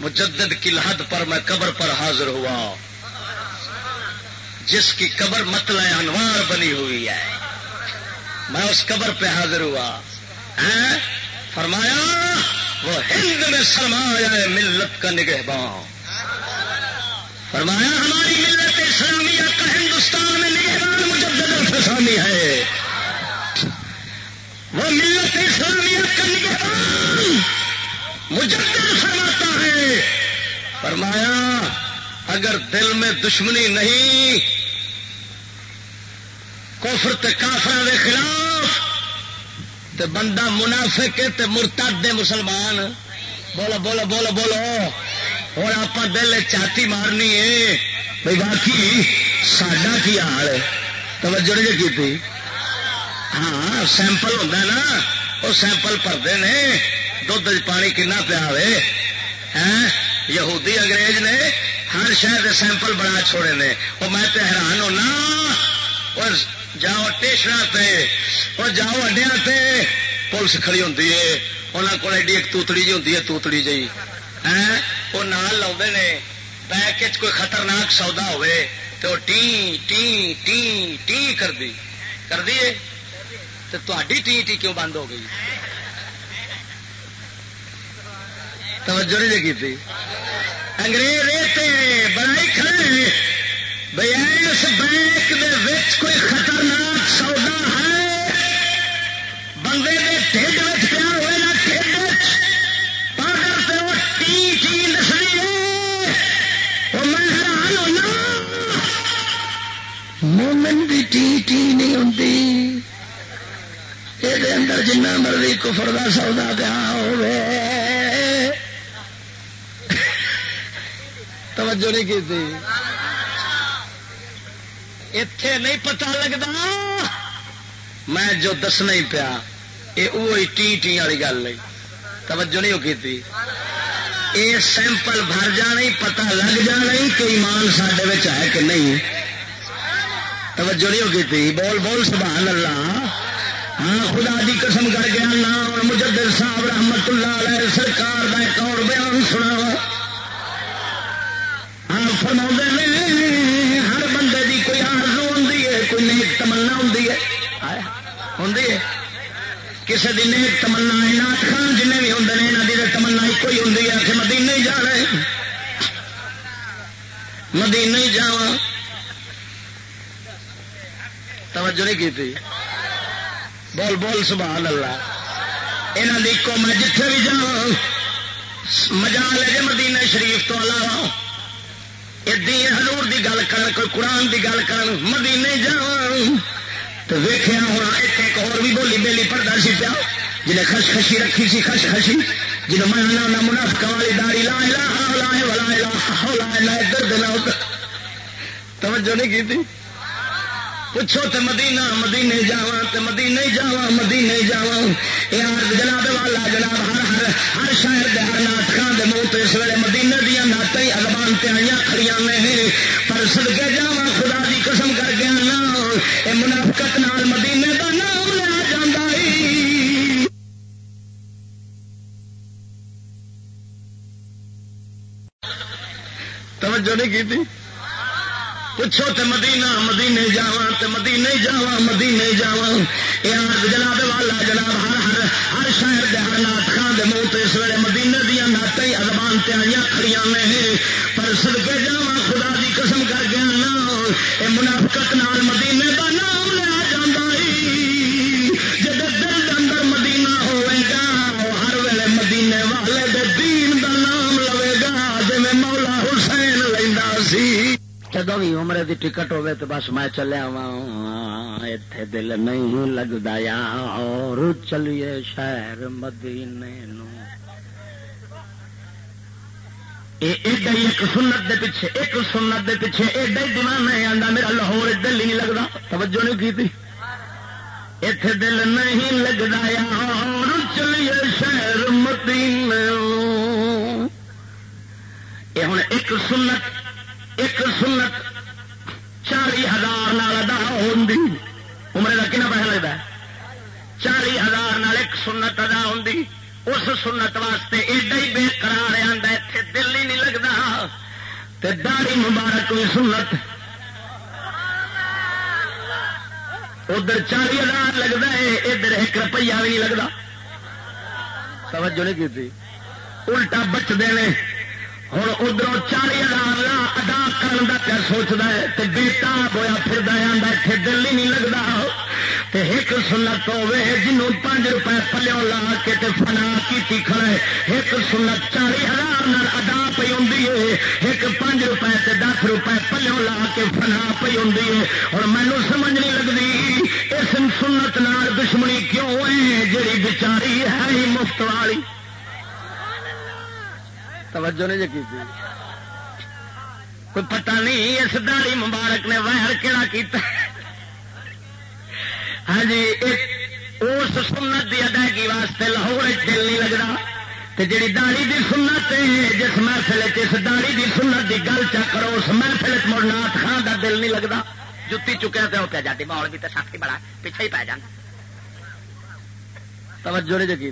مجدد کی لحد پر میں قبر پر حاضر ہوا۔ جس کی قبر متل انوار بنی ہوئی ہے۔ میں اس قبر پہ حاضر ہوا۔ فرمایا، وہ ہند میں سرمایا ہے، ملت کا نگہبان۔ فرمایا، ہماری ملت اسلامیہ کا ہندوستان میں نگہبان مجدد الفسانی ہے۔ وہ ملت اسلامیہ کا نگہبان مجدد فرماتا ہے۔ فرمایا، اگر دل میں دشمنی نہیں کفر تے کافر کے خلاف تے بندہ منافق تے مرتد دے مسلمان۔ بولو بولو بولو بولو۔ ہوں آپ دل چاتی مارنی ہے۔ بھائی باقی ساڈا کی حال ہے؟ توجہ نہیں جی کی ہاں سیمپل ہوتا نا۔ وہ سیمپل بھرتے ہیں دھد پانی کنا پیا ہاں، یہودی، انگریز نے ہر شہر سیمپل بنا چھوڑے نے۔ وہ میں تو حیران ہونا اور جاؤ ٹیشن پہ اور جاؤ اڈیا پہ پولیس کھڑی ہوتی ہے انہوں کو ایڈی ایک توتڑی جی ہوتی ہے، توتڑی جی۔ وہ نال لا بیک کوئی خطرناک سودا ہوے تو وہ ٹی ٹی ٹی ٹی کر دی کر دیے تو تھی ٹی ٹی کیوں بند ہو گئی؟ توجہ نہیں جی کی انگریز بڑائی کھڑے بھائی اس بینک دے کوئی خطرناک سودا ہے، بندے کے ٹھڈ میں پیا ہوئے نا ٹھڈ پاگل پہ وہ ٹی ٹی دسنی ہے۔ وہ میں حیران ہونا، مومن بھی ٹی ٹی نہیں ہوتی یہ اندر جنہ مرضی کفر کا سودا پیا ہوئے توجہ نہیں کی تھی اتے نہیں پتا لگتا میں جو دس نہیں پیا، یہ ٹی ٹی والی گل نہیں۔ توجہ نہیں کی یہ سیمپل بھر جانا پتا لگ جانا کہ ایمان سڈے ہے کہ نہیں۔ توجہ نہیں کی بول بول، سبحان اللہ۔ ہاں خدا دی قسم کر گیا نام مجدد صاحب رحمت اللہ علیہ سرکار کا ایک اور بیان سنا ہاں فرما نے کوئی نیک تمنا ہوں ہوں کسی دی نیک تمنا نات خان جن بھی ہوں یہاں کی تمنا ایک ہی ہوں کہ مدینے ہی جانا مدینے ہی جا توجہ نہیں کی تھی بول بول، سبحان اللہ۔ یہاں کو میں جتھے بھی جا مجا لے جی مدینہ شریف تو علاوہ۔ ادی حضور دی گل کر کوئی قرآن دی گل کر مدینے جان تو ویخیا ہونا اتنے ایک اور بھی بولی بیلی پڑتا سی پیا جنہیں خش خشی رکھی سی خش خشی جنہوں میں منافقہ والی داری لا لا لا لا لا لا لا ادھر دلا توجہ نہیں کی پوچھو تو مدینہ، مدینے جا تو مدینے جا مدینے جا یار جناب والا جناب، ہر ہر ہر شہر کے ہر ناٹکان کے منہ تو اس ویلے مدینے دیا نعت ہی ادبان تیاریاں کھڑی نے۔ پر سدکے جا خدا کی قسم کر گیا نا یہ منافقت نال مدینے کا نام لیا جا توجہ نہیں کی تھی؟ پوچھو تے مدینہ، مدینے جاواں، تے مدینے جاواں مدینے جاواں۔ اے عرض جناب والا جناب ہر ہر ہر شہر کے ہر نات خان دے منہ اس ویلے مدینے دیا نعت ادبان آئیاں کھڑیاں نے پر صدقے جاواں خدا دی قسم کر گیا نا یہ منافقت نال مدینے کا نام لیا جدو بھی عمر دی ٹکٹ ہوے تو بس میں چلیا وا اتے دل نہیں لگتا اور چلیے شہر مدینے نو۔ ایک سنت دے پیچھے، ایک سنت دے پیچھے ایڈا ہی دمان ہے آتا میرا لاہور دل ہی نہیں لگتا توجہ نہیں کی تھی اتے دل نہیں لگتا یا اور چلیے شہر مدینے یہ ہوں ایک سنت ایک سنت چالی ہزار ادا ہوں عمر کا کنا پیسہ لگتا ہے۔ چالی ہزار ایک سنت ادا ہوں اس سنت واسطے ایڈا ہی بے قرار آتا اتنے دل ہی نہیں لگتا داڑی مبارک بھی سنت۔ ادھر چالی ہزار لگتا ہے، ادھر ایک روپیہ بھی نہیں لگتا توجہ نہیں کی الٹا بچتے ہیں ہوں ادھر چالی ہزار ادا کرنے کا کیا سوچتا ہے تو بیٹا بویا پھر اتنے دل ہی نہیں لگتا ایک سنت ہوے جنوں پانچ روپئے پلو لا کے تے فنا کی کھڑے ایک سنت چالی ہزار ادا پی ہوں ایک پانچ روپئے تے دس روپئے پلو لا کے فنا پی ہوں اور مینو سمجھ نہیں لگتی اس سنت نال دشمنی کیوں ہے؟ جی بچاری ہے ہی مفت والی۔ توجہ نہیں جی کوئی پتہ نہیں اس داڑی مبارک نے وائر کہڑا کیتا۔ ہاں جی اس سنت کی ادائیگی واسطے لاہور دل نہیں لگتا جی داڑی دی سنت جس محفل اس داڑی دی سنت دی گل چ کرو، اس محفل مرنات خان دا دل نہیں لگتا جتی چکیا تو پہ جاتی، ماحول بھی تو سخت بڑا، پیچھے ہی پی جان توجہ نہیں جی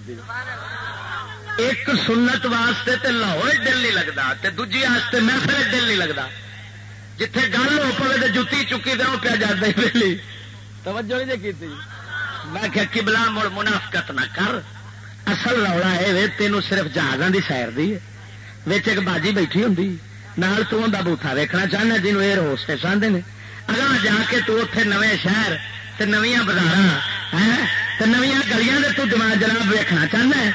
ایک سنت واسطے تے لاہور دل نہیں لگتا تے دوجی واسطے محفل دل نہیں لگتا جتھے گل ہو پڑے تو جتی چکی تو پیا جاتا ہی توجہ نہیں جی میں کہ کبلا مڑ منافقت نہ کر۔ اصل رولا ہے تینوں صرف جہازوں کی سیر دی۔ ویچ ایک باجی بیٹھی ہوں نال تو بوتھا ویکنا چاہنا جنوب ایئر ہوسٹس آدھے نے۔ اگاں جا کے تو اتے نویں شہر تے نویاں بازار ہاں، نویاں گلیاں تو دماغ جناب ویکنا چاہنا ہے۔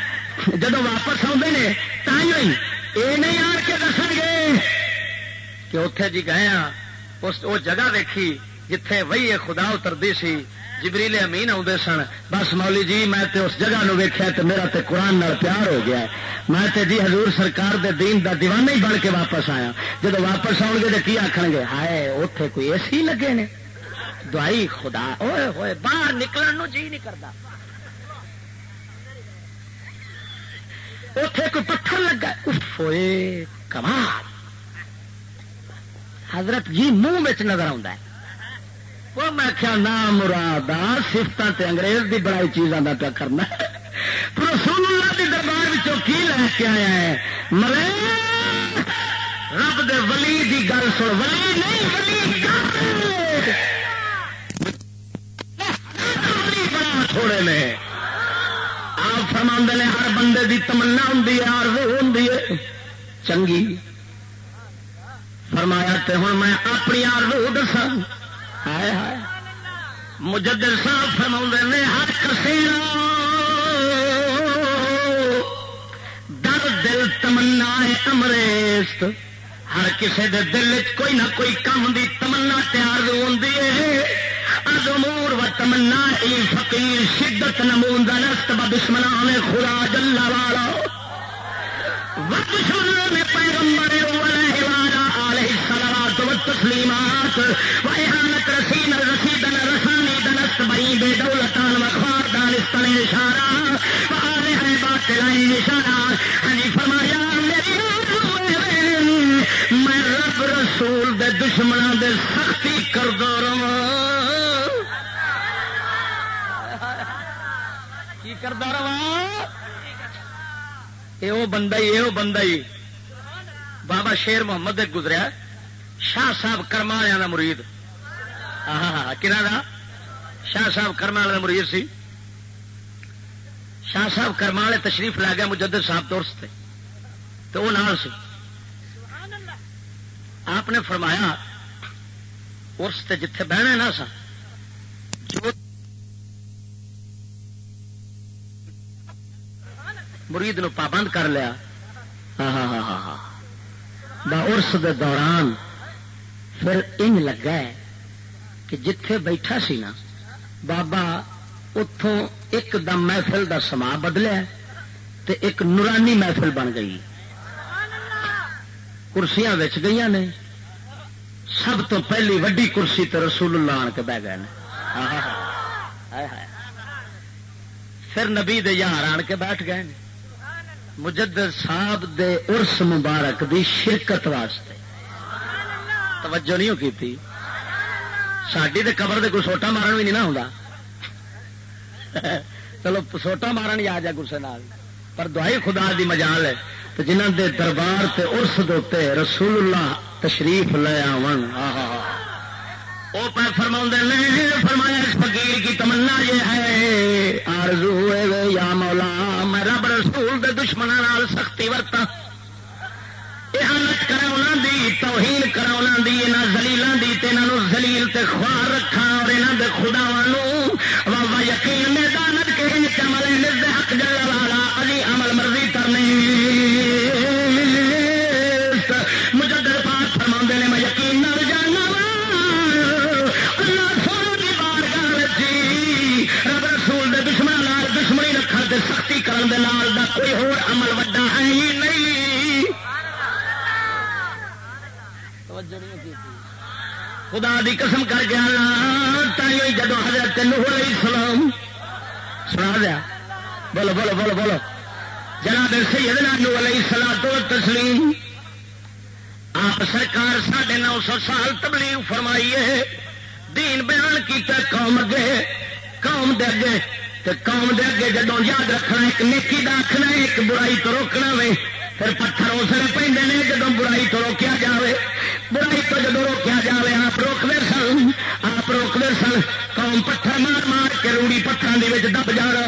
جدو واپس آتے ہیں تھی یہ نہیں آ کے دس گے۔ کہ اتے جی گئے ہاں اس جگہ ویکھی جتھے وہی خدا اترتی سی، جبریل امین آدھے سن۔ بس مولی جی میں تے اس جگہ نو ویکیا تو میرا تے قرآن نال پیار ہو گیا میں تے جی حضور سرکار دے دین دا دیوانہ ہی بن کے واپس آیا۔ جب واپس آؤ گے تو کی آخ گے؟ ہائے اتے کوئی اے سی لگے نے۔ دوائی خدا۔ ہوئے ہوئے، باہر نکلن نو جی نہیں کرتا اتے کوئی پتھر لگا اف ہوئے، کمال۔ حضرت جی منہ نظر آتا ہے۔ وہ میں کیا نام مراد سفت انگریز کی بڑائی چیزوں کا پیا کرنا رسول اللہ کے دربار کی لے کے آیا ہے؟ مرے رب دے ولی دی گل سن۔ ولی نہیں ولی بڑا تھوڑے نے۔ آپ فرما نے، ہر بندے دی تمنا ہوں آرزو ہوں چنگی۔ فرمایا تے ہوں میں اپنی آرزو دسا مجدر صاحب فرما نے، ہر کسی در دل تمنا ہے امریست۔ ہر کسی دے دل کوئی نہ کوئی کم دی تمنا تیار ہے۔ ادمور و تمنا ای فقیر شدت نمون نست دشمنا نے خدا جلا والا و دشمنا نے پیغمبر علیہ السلام و تسلیمات و احانت رسین رسیدن رسانی دنست بئی بے دولتان و خواردان استن اشارہ و آنے ہیں باطلائیں اشارہ ہنی فرمایا، میری میں رب رسول دے دشمنوں دے سختی کر دو رہا۔ کی کردا رہا؟ یہ بندہ ہی یہ بندہ ہی۔ بابا شیر محمد گزریا۔ شاہ صاحب کرما کا مرید۔ کنہ شاہ صاحب کرما کا مرید سی۔ شاہ صاحب کرما والے تشریف لا گیا مجدد صاحب تو سے تو وہ نال سی۔ آپ نے فرمایا، ارس سے جتھے بہنا نا سا۔ جو مرید نو پابند کر لیا۔ ہاں ہاں ہاں ہاں ہاں۔ ارس دے دوران پھر ان لگا ہے کہ جتھے بیٹھا سی نا، بابا اتوں ایک دم محفل دا سما بدلیا تے ایک نورانی محفل بن گئی۔ کرسیاں بچ گئی نے۔ سب تو پہلی وڈی کرسی تو رسول اللہ آن کے بہ گئے ہاں، ہاں، ہاں۔ پھر نبی دے یار آن کے بیٹھ گئے مجدد صاحب دے ارس مبارک دی شرکت واسطے۔ توجہ نہیں کی تھی ساری تو قبر دے کوئی سوٹا مارن بھی نہیں نہ ہوں چلو، سوٹا مارن ہی آ جائے گسے نال۔ پر دعائی خدا دی مجال ہے۔ تو جنہ دے دربار تے ارس دوتے رسول اللہ تشریف لے آن وہ پہ فرما نے فرمایا، اس فقیر کی تمنا یہ ہے۔ آرزو یا مولا۔ رسول دے دشمنوں سختی ورتا احانت کرا دی، توہین کرا دی یہاں زلیلوں کی تینوں زلیل تے خوار رکھا اور یہاں دے خداوا بابا یقین میدان کے عمل نز حق جل والا علی عمل مرضی کرنی۔ خدا دی قسم کر گیا جدو حضرت نوح علیہ السلام۔ سنا دیا۔ بولو بولو بولو بولو۔ جناب سیدنا نو علیہ سلا تو تسلیم۔ آپ سرکار ساڑھے نو سو سال تبلیغ فرمائی ہے۔ دین بیان کیتا قوم اگے قوم دے اگے۔ تے قوم دے اگے جدو یاد رکھنا ایک نیکی دا آخنا ایک برائی تو روکنا وے۔ پھر پتھر اسلے پہ جدو برائی تو روکیا جاوے۔ برائی تو جدو روکیا سن قوم پتھر مار مار کے روڑی پتھر دب جانا۔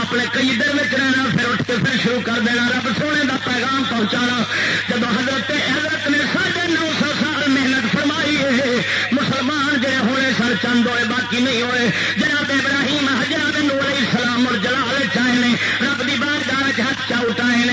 آپ نے کئی دن میں رہنا، پھر اٹھ کے پھر شروع کر دینا۔ رب سونے کا پیغام پہنچانا۔ جب حضرت حضرت نے ساڑھے نو سو سال محنت فرمائی ہے، مسلمان جڑے ہونے سر چند ہوئے، باقی نہیں ہوئے۔ جناب ابراہیم جناب نور السلام اور جلال چاہے نے رب دی بار گاہ ہاتھ چا اٹھائے۔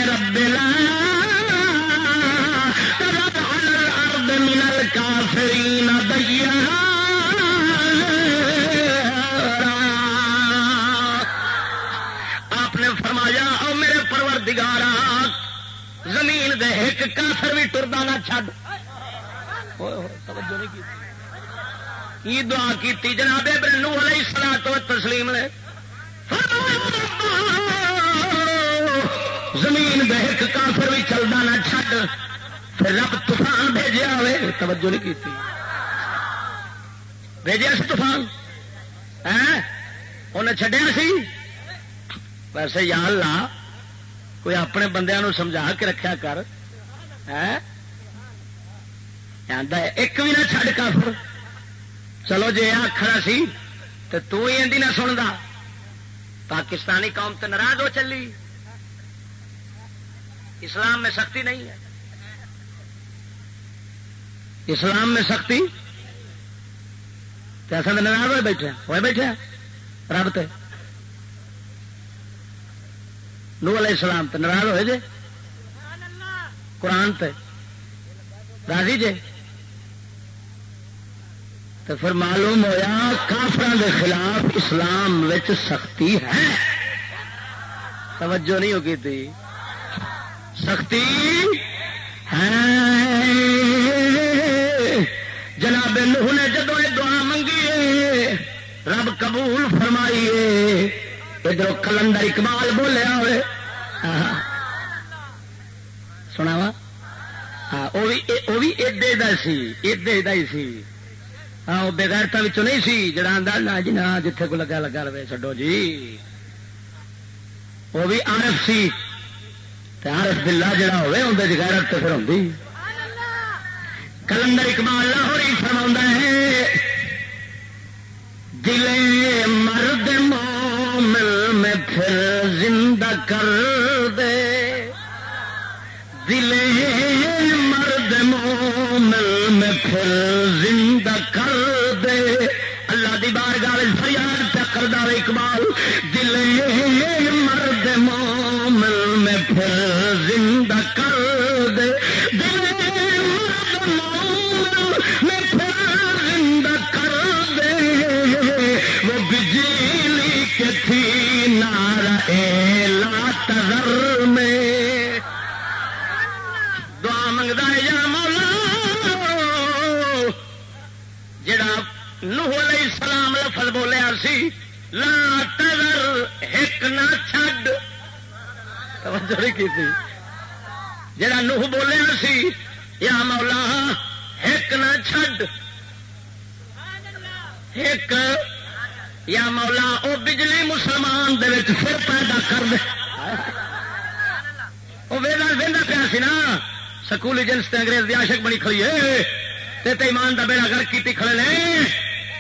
ایک کافر بھی ٹردا نہ چڈ کی۔ دعا کی جناب بنو علیہ سلا تو تسلیم نے زمین ایک کافر بھی چلتا نہ چڈ پھر رب طوفان بھیجا ہوئے۔ توجہ نہیں کی بھیجا سی طوفان؟ انہیں چڈیا سی؟ ویسے یا اللہ کوئی اپنے بندے سمجھا کے رکھا کر۔ ایک بھی نہ چھڈ کافر۔ چلو جی آخر سی تو تو ہی نہ سنتا پاکستانی قوم تو ناراض ہو چلی۔ اسلام میں سختی نہیں ہے۔ اسلام میں سختی؟ ایسا تو ناراض ہوئے بیٹھے ہوئے بیٹھے رب تے۔ نو علیہ السلام تو ناراض ہوئے جے؟ قرآن تے۔ راضی جے؟ تو پھر معلوم ہوا کافران کے خلاف اسلام وچ سختی ہے۔ توجہ نہیں ہوگی تھی۔ سختی ہے۔ جناب نوح نے جدو دعا منگی، رب قبول فرمائیے۔ ادھر کلندر اقبال بولیا ہوئے۔ سنا وا ہاں وہ بھی ایڈے کا سی ایڈے کا ہی سی ہاں وہ بغیرتا نہیں سی جڑا نہ جی نہ جتھے کو لگا لگا رہے چڈو جی وہ بھی آرف سی آرف بلا جڑا ہوئے اندر غیرت تو پھر ہوتی کلندر اقبال لاہور ہی فرما ہے دلے مرد مومل میں پھر زندہ کر دے دلے مرد مومن میں پھر زندہ سی، لا تذر ایک نہ چھڈ۔ توجہ کی تھی۔ جڑا نوح بولیا سی، یا مولا ایک نہ چھڈ۔ ایک یا مولا، او بجلی مسلمان دے وچ پھر پیدا کر دے۔ وہ ویلا وہدا پیا سی نا۔ سکولی جنس تے انگریز دی عاشق بنی کھڑی ہے۔ تے ایمان دا بیڑا گھر کیتی کھڑے نے۔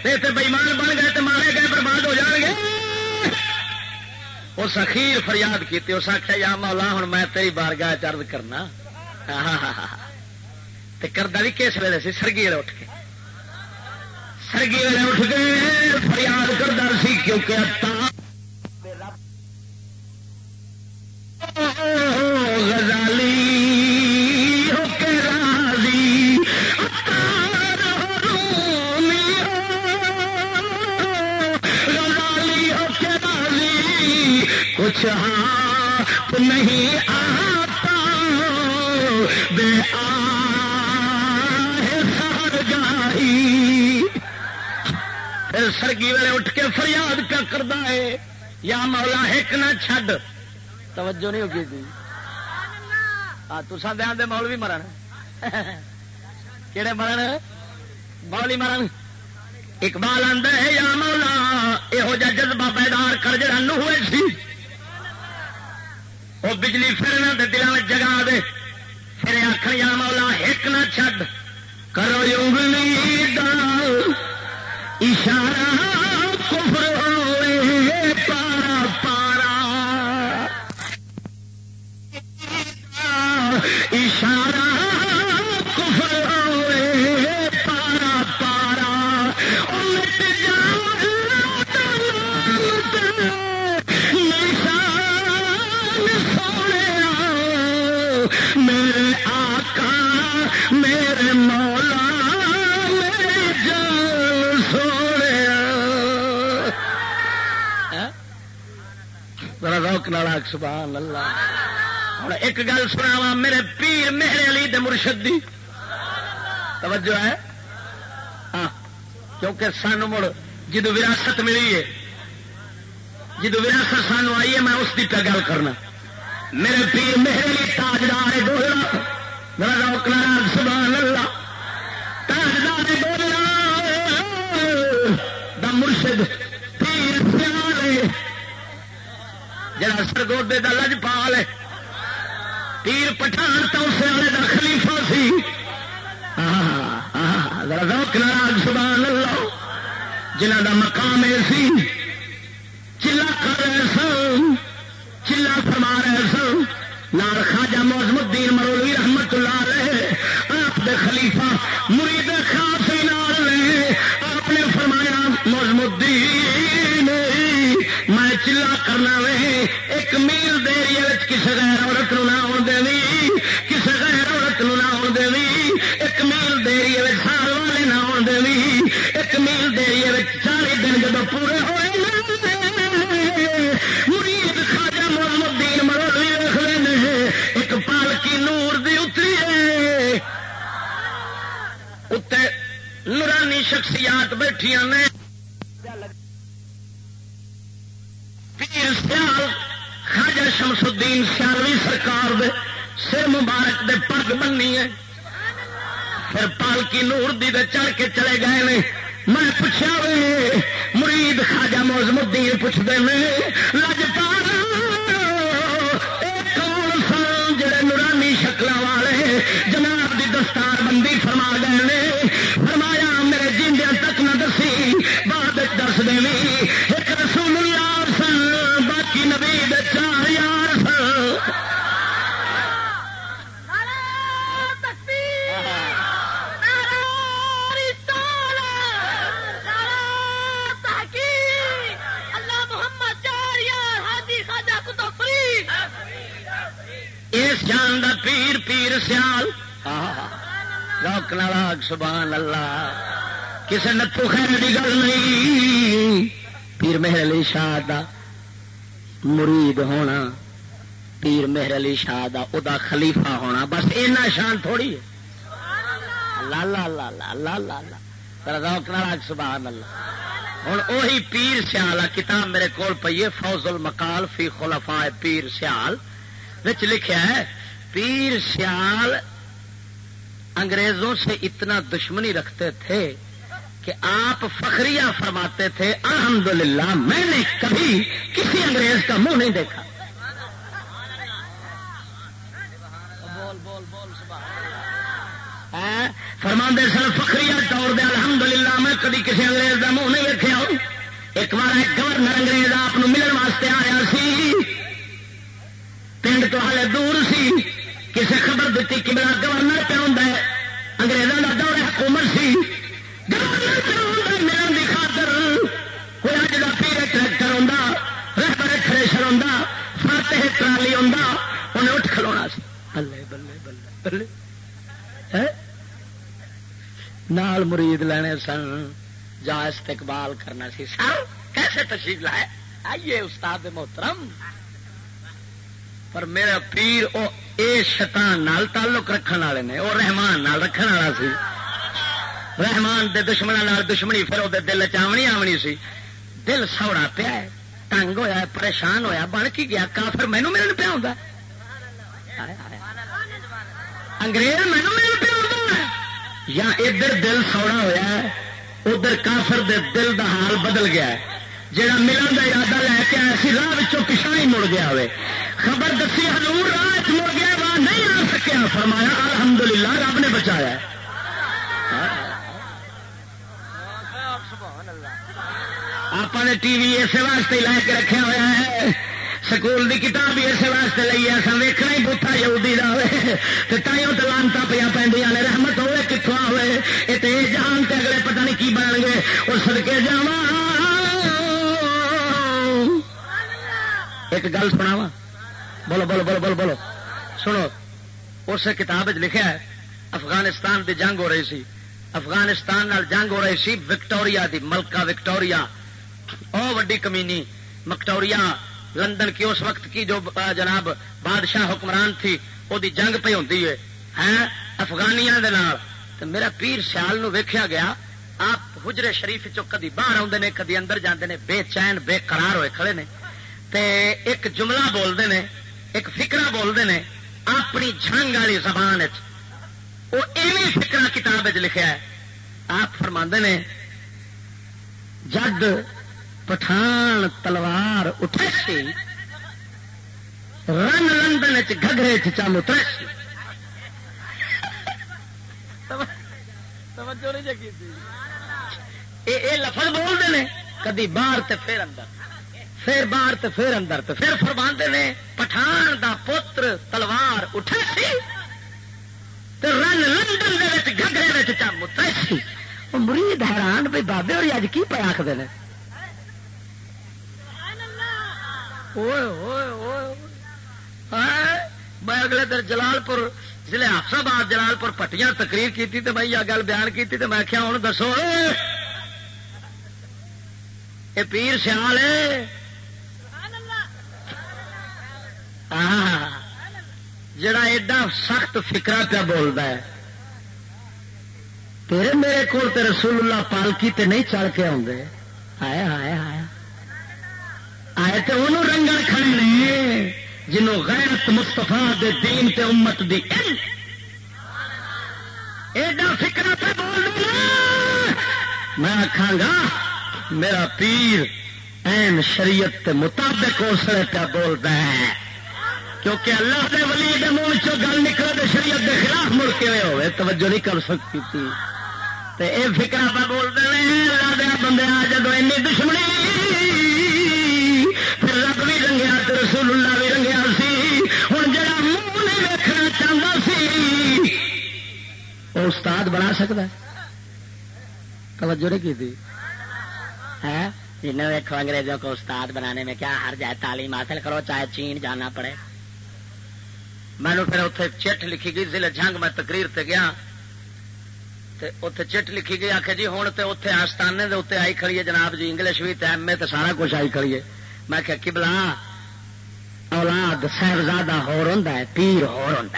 تے بےمان بن گئے تو مارے گئے، برباد ہو جان گے۔ اس اخیر فریاد کی اس آخیا یا مولا ہوں میں تیری بارگاہ چرد کرنا۔ کردہ بھی کس ویلے سی؟ سرگی ویلے اٹھ کے۔ سرگی ویلے اٹھ کے فریاد کردہ سی، کیونکہ کچھ نہیں آتا، بے سار گاہی۔ پھر سرگی ویلے اٹھ کے فریاد کیا کرتا ہے۔ یا مولا ایک نہ چھڈ۔ توجہ نہیں ہوگی جی۔ ہاں تسا دیا دے مول بھی مرن۔ کہڑے مرن؟ مولی مرن۔ اقبال آدھا ہے، یا مولا یہو جہ جذبہ بیدار کر جڑا نو ہوئے سی۔ وہ بجلی پھرنا دے دلوں میں جگا دے۔ پھر آخر یا مولا ایک نہ چھڈ۔ کرو انگلی دا اشارہ کفر ہوئے پا ذرا روک سبحان اللہ۔ ہوں، ایک گل سنا میرے پیر میرے علی دے مرشد دی۔ توجہ ہے؟ ہاں کیونکہ سان مڑ جدو وراثت ملی ہے، جدو وراثت سانو آئی ہے، میں اس کی پہ گل کرنا۔ میرے پیر میرے علی تاجدار ڈولنا میرا روک ناراض سبحان اللہ۔ تاجدار ڈولنا دا مرشد پیر سیال جڑا سرگوڈے کا لج پال ہے۔ پیر پٹھان تو اس والے کا خلیفہ سی۔ روک ناراض سبحان اللہ۔ جنہ دا مقام ہے سی، چلا کر رہے سن، چلا فرما رہے سن۔ نال خواجہ موزم الدین مرولوی رحمت اللہ رہے آپ دے خلیفہ کسی غیر عورت نو نہ آن دینی کسی غیر عورت نو نہ آن دینی، ایک میل دیری سال والے نہ آن دینی، ایک میل دیری چالی دن جب پورے ہوئے مرید خواجہ محمد الدین رکھ لینے ایک پالکی نور دی اتری ہے۔ اتنے نورانی شخصیات بیٹھیاں نے۔ پیر سیال خواجہ شمس الدین سیالوی سرکار دے سر مبارک دے پگ بننی ہے۔ پھر پالکی نور دی دے چڑھ کے چلے گئے نے۔ میں پوچھا وے، مرید خواجہ موزم الدین پوچھتے ہیں لج پار کون سن جڑے نورانی شکل والے جناب دی دستار بندی فرما گئے نے؟ جان دا پیر پیر سیال۔ روک نالاگ سبحان اللہ۔ کسی نتو خیر کی گل نہیں۔ پیر مہر علی شاہ دا مرید ہونا پیر مہر علی شاہ دا او دا خلیفہ ہونا۔ بس اینا شان تھوڑی ہے۔ لا لا روک سبحان اللہ۔ ہوں اوہی پیر سیال کتاب میرے کول پی ہے فوز المقال فی خلفاء پیر سیال لکھا ہے پیر سیال انگریزوں سے اتنا دشمنی رکھتے تھے کہ آپ فخریہ فرماتے تھے، الحمدللہ، میں نے کبھی کسی انگریز کا منہ نہیں دیکھا۔ فرما سر فخری طور دے، الحمدللہ، میں کبھی کسی انگریز کا منہ نہیں دیکھا ایک بار ایک گورنر انگریز آپ ملن واسطے آیا سی۔ پنڈ تو ہالے دور سی۔ کسی خبر دیتی کہ میرا گورنر پہ ہوں انگریزوں کا دور حکومت سی۔ گورنر پہ ہوں ملن کی خاطر۔ کوئی اج کا پیڑ ٹریکٹر ہوں رہبر تھریشر ہوں فاتح ٹرالی ہوں انہیں اٹھ کھلونا سی۔ بلے بلے بلے بلے۔ نال مرید لینے سن، جا استقبال کرنا سی۔ سر، کیسے تشریف لائے؟ آئیے، استاد محترم۔ پر میرا پیر او اے شیطان نال تعلق رکھنے والے نے وہ رحمان نال رکھنے والا سی۔ رحمان دے دشمنوں نال دشمنی، پھر وہ دل چاونی آونی سی۔ دل سوڑا پیا ہے، تنگ ہویا پریشان ہویا، بن کی گیا؟ کافر مینو ملن پیا ہوں انگریز مینو مل پیا یا ادھر دل سونا ہوا ہے، ادھر کافر دے دل دا حال بدل گیا ہے۔ جہاں ملن کا ارادہ لے کے آیا سی، راہ پچھا ہی مڑ گیا ہوئے۔ خبر دسی ہزور راہ مڑ گیا، وہاں نہیں آ سکیا۔ فرمایا، الحمدللہ، رب نے بچایا آپ نے ٹی وی اسے واسطے لے کے رکھا ہوا ہے۔ سکول کی کتاب بھی اسے واسطے لی ہے۔ سب ویکنا ہی بوٹا یہودی کا ہوئے۔ تو تائیوں تو لانتا پہ پہ نے۔ رحمت ہوئے کتوں ہوئے۔ یہ تو جان تے اگلے پتہ نہیں کی بن گے اور سڑکے جا ایک گل سنا وا بولو بولو بولو بولو بولو۔ سنو اس کتاب لکھا ہے، افغانستان دی جنگ ہو رہی سی۔ افغانستان نال جنگ ہو رہی سی، وکٹوریا دی، ملکہ وکٹوریا۔ او وڈی کمینی۔ وکٹوریا لندن کی اس وقت کی جو جناب بادشاہ حکمران تھی وہ جنگ پہ ہوتی ہے۔ افغانیا میرا پیر سیال نو ویکھیا گیا، آپ حجرے شریف چو کدی باہر آتے ہیں کدی اندر جاتے ہیں بے چین، بے قرار ہوئے کھڑے نے۔ تے ایک جملہ بولتے ہیں ایک فکرا بولتے ہیں اپنی جنگ والی زبان وہ ایویں فکرا کتاب لکھا ہے۔ آپ فرما نے جد پٹھان تلوار اٹھے سی رن لندن گگرے چم اترے لفظ بولتے ہیں کدی باہر تے پھر اندر۔ پھر باہر تے پھر اندر تے پھر فرما نے، پٹھان دا پتر تلوار اٹھے سی تے رن لندن گگرے چم اترے سی۔ مرید حیران بھائی بابے اور اج کی پہ آخر میں اگلے دن جلال پور ضلع آباد جلال پور پٹیاں تقریر کی تو میں یہ گل بیان کی تو میں کیا ہوں دسو۔ یہ پیر سیال ہے جڑا ایڈا سخت فکرا پیا بولتا ہے۔ تیرے میرے کو رسول اللہ پالکی تے نہیں چڑھ کے آدھے آیا آیا آیا۔ آئے تو انہوں رنگن کھڑے جنوں غیرت مستفا دے دین تے امت دی ایڈا فکر پہ بول میں آخا گا، میرا پیر این شریعت مطابق اسے پہ بولتا ہے۔ کیونکہ اللہ دے ولی دے منہ چو گل نکلے تو شریعت دے خلاف مڑ کے ہوئے، توجہ نہیں کر سکتی تھی تے اے فکر پہ بولتے ہیں، اللہ دیا بندے آ جدو این دشمنی رب بھی رنگیا تو رسول اللہ بھی رنگیا سی۔ ہوں جا منہ نہیں ویکنا چاہتا سی وہ استاد بنا سکتا توجہ نہیں کی جنہیں دیکھو انگریزوں کو استاد بنانے میں کیا ہر جائے تعلیم حاصل کرو، چاہے چین جانا پڑے۔ میں پھر اتنے چٹ لکھی گئی ضلع جنگ میں تقریر تے گیا۔ اتنے چٹ لکھی گئی آخر جی ہوں تو اتنے آستانے کے اتنے آئی کھڑی ہے جناب جی انگلش بھی ایم اے تو سارا کچھ آئی کھڑی ہے۔ میں کہ کبلا اولاد صاحبزادہ ہور ہوں پیر ہور ہوں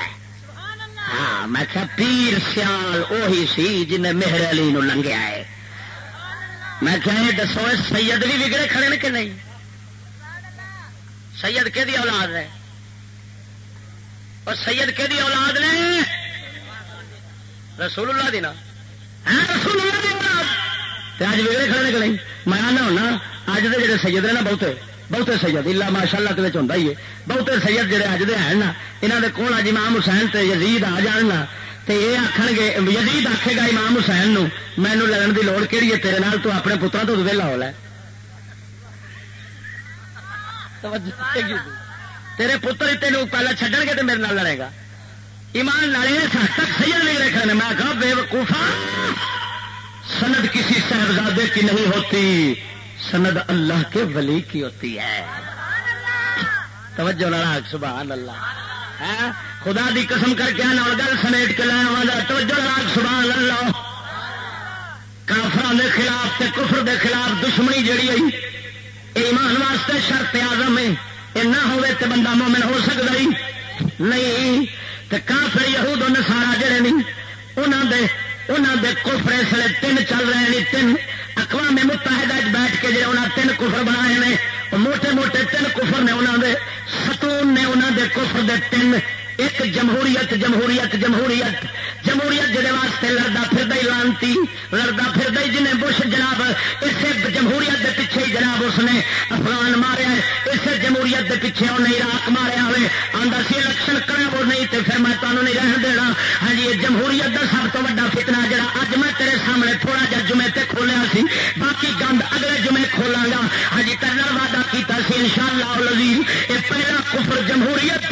ہاں میں کیا پیر سیال اہی سی جن مہر علی نو لنگیا ہے۔ میں کیا یہ دسو سید بھی بگڑے کھڑے نے کہ نہیں؟ سید کہ اولاد ہے؟ اور سید کہ اولاد نے؟ رسول اللہ دی نا۔ ہاں، رسول اللہ دی اولاد۔ اج بگڑے کھڑے نے نہیں؟ میں آنا ہونا اج دے جڑے سید نے نا بہتے بہتے سید۔ الا ماشاء اللہ ہوتا ہی ہے۔ بہتے سید جڑے اج دے ہیں نا یہاں کے کون اج امام حسین تے یزید آ جان نا۔ تے یہ آخر گے یزید آخے گا امام حسین نو مینو لڑن کی لوڑ کہڑی ہے؟ تیرے نال تو اپنے پترا تو ویلا ہو لے توجہ۔ تیرے پتر تین پہلے چڈن گے تو میرے نال لڑے گا۔ ایمان لڑے تک سید نہیں رکھا میں کہا بے وقوفا سند کسی صاحبزادے کی نہیں ہوتی، سند اللہ کے ولی کی ہوتی ہے۔ توجہ ناراض سبحان اللہ۔ ہاں، خدا دی قسم کر کے آنا گل سمیٹ کے لایا والا توجہ ناراض سبحان اللہ۔ کافران دے خلاف تے کفر دے خلاف دشمنی جڑی آئی ایمان واسطے شرط آزم ہے۔ یہ نہ ہوئے تے بندہ مومن ہو سکتا ہی نہیں تے کافر یہود و نسارا جڑے نہیں انہوں دے انہوں دے کفر اس لیے تین چل رہے ہیں تین اقوام متحدہ بیٹھ کے جڑے انہیں تین کفر بنائے بنا موٹے موٹے تین کفر نے انہوں دے، ستون نے انہوں دے کفر دے تین ایک جمہوریت جمہوریت جمہوریت جمہوریت جہے واسطے لڑتا پھر لانتی لڑتا پھر جنہیں بش جناب، اسے جمہوریت کے پیچھے ہی جناب اس نے افغان ماریا اسے جمہوریت کے پیچھے انہیں عراق ماریا ہوئے آتا سی الیکشن کرے وہ نہیں تو پھر میں تمہیں نہیں رہن دینا۔ ہاں جی جمہوریت کا سب تو وا فتنا جڑا اج میں تیرے سامنے تھوڑا جا جمعے تے کھولیا سی، باقی گند اگلے جمعے کھولا گا۔ ہاں جی کرنا وعدہ کیتا سی ان شاء اللہ یہ پہلا کفر جمہوریت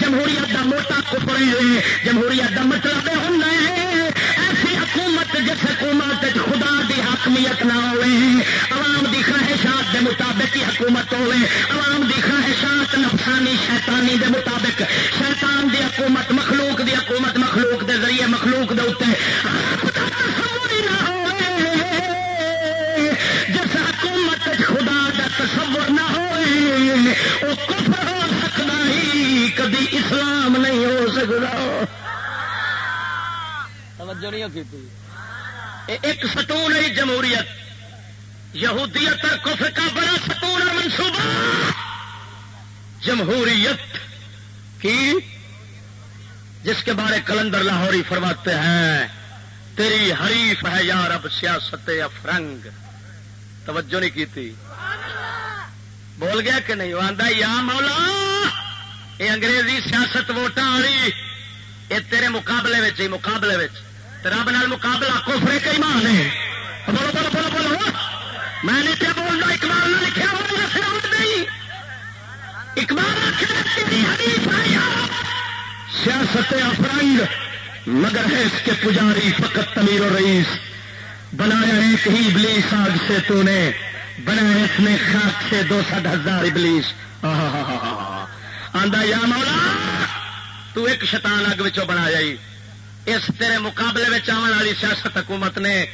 جمہوریت کا موٹا کفر ہے، جمہوریت کا مطلب ہوں ایسی حکومت جس حکومت خدا دی حاکمیت نہ ہوئے، عوام دی خواہشات دے مطابق ہی حکومت ہوئے، عوام دی خواہشات نفسانی، شیطانی دے مطابق، شیطان دی حکومت مخلوق توجہ نہیں کی ایک ستون ہے جمہوریت۔ یہودیت اور کفر کا بڑا ستون ہے منصوبہ۔ جمہوریت کی جس کے بارے کلندر لاہوری فرماتے ہیں، تیری حریف ہے یار اب سیاست افرنگ۔ توجہ نہیں کی تھی بول گیا کہ نہیں؟ وہ آدھا یا مولا یہ انگریزی سیاست ووٹان والی یہ تیرے مقابلے ہی مقابلے رب نال مقابلہ کوفرے کئی مان ہے؟ بولو بولو بولو بولو۔ میں نہیں پہ بولنا اقبال نے لکھا ہوا سر نہیں۔ اقبال سیاست افرنگ، مگر ہے اس کے پجاری فقط تمیر و رئیس۔ بنایا ایک ہی ابلیس آگ سے تو نے بنایا اس نے خاک سے دو سات ہزار ابلیس۔ آندا، یا مولا، تو ایک شیطان اگ بنا جائی اس تیرے مقابلے میں آنے والی سیاست حکومت نے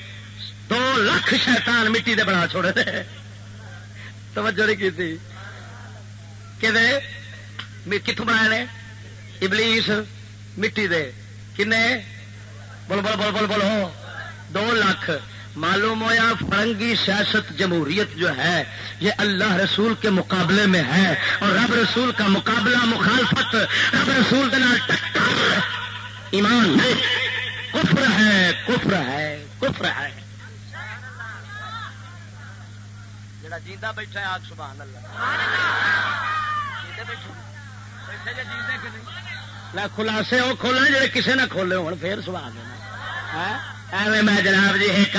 دو لاکھ شیطان مٹی دے بنا چھوڑے تھے توجہ نہیں کی تھی۔ کتوں بنا نے؟ ابلیس مٹی دے۔ کنے؟ بول بول بول بول، بولو۔ دو لاکھ۔ معلوم ہوا فرنگی سیاست جمہوریت جو ہے، یہ اللہ رسول کے مقابلے میں ہے۔ اور رب رسول کا مقابلہ مخالفت رب رسول کے نام ٹکر۔ ایمان ہے۔ کفر ہے کفر ہے کفر ہے۔ جڑا جیتا بیٹھا ہے آگ سبحان اللہ۔ خلاصے وہ کھولنے جڑے کسی نہ کھولے ہو پھر سوا دینا ایویں میں جناب جی ایک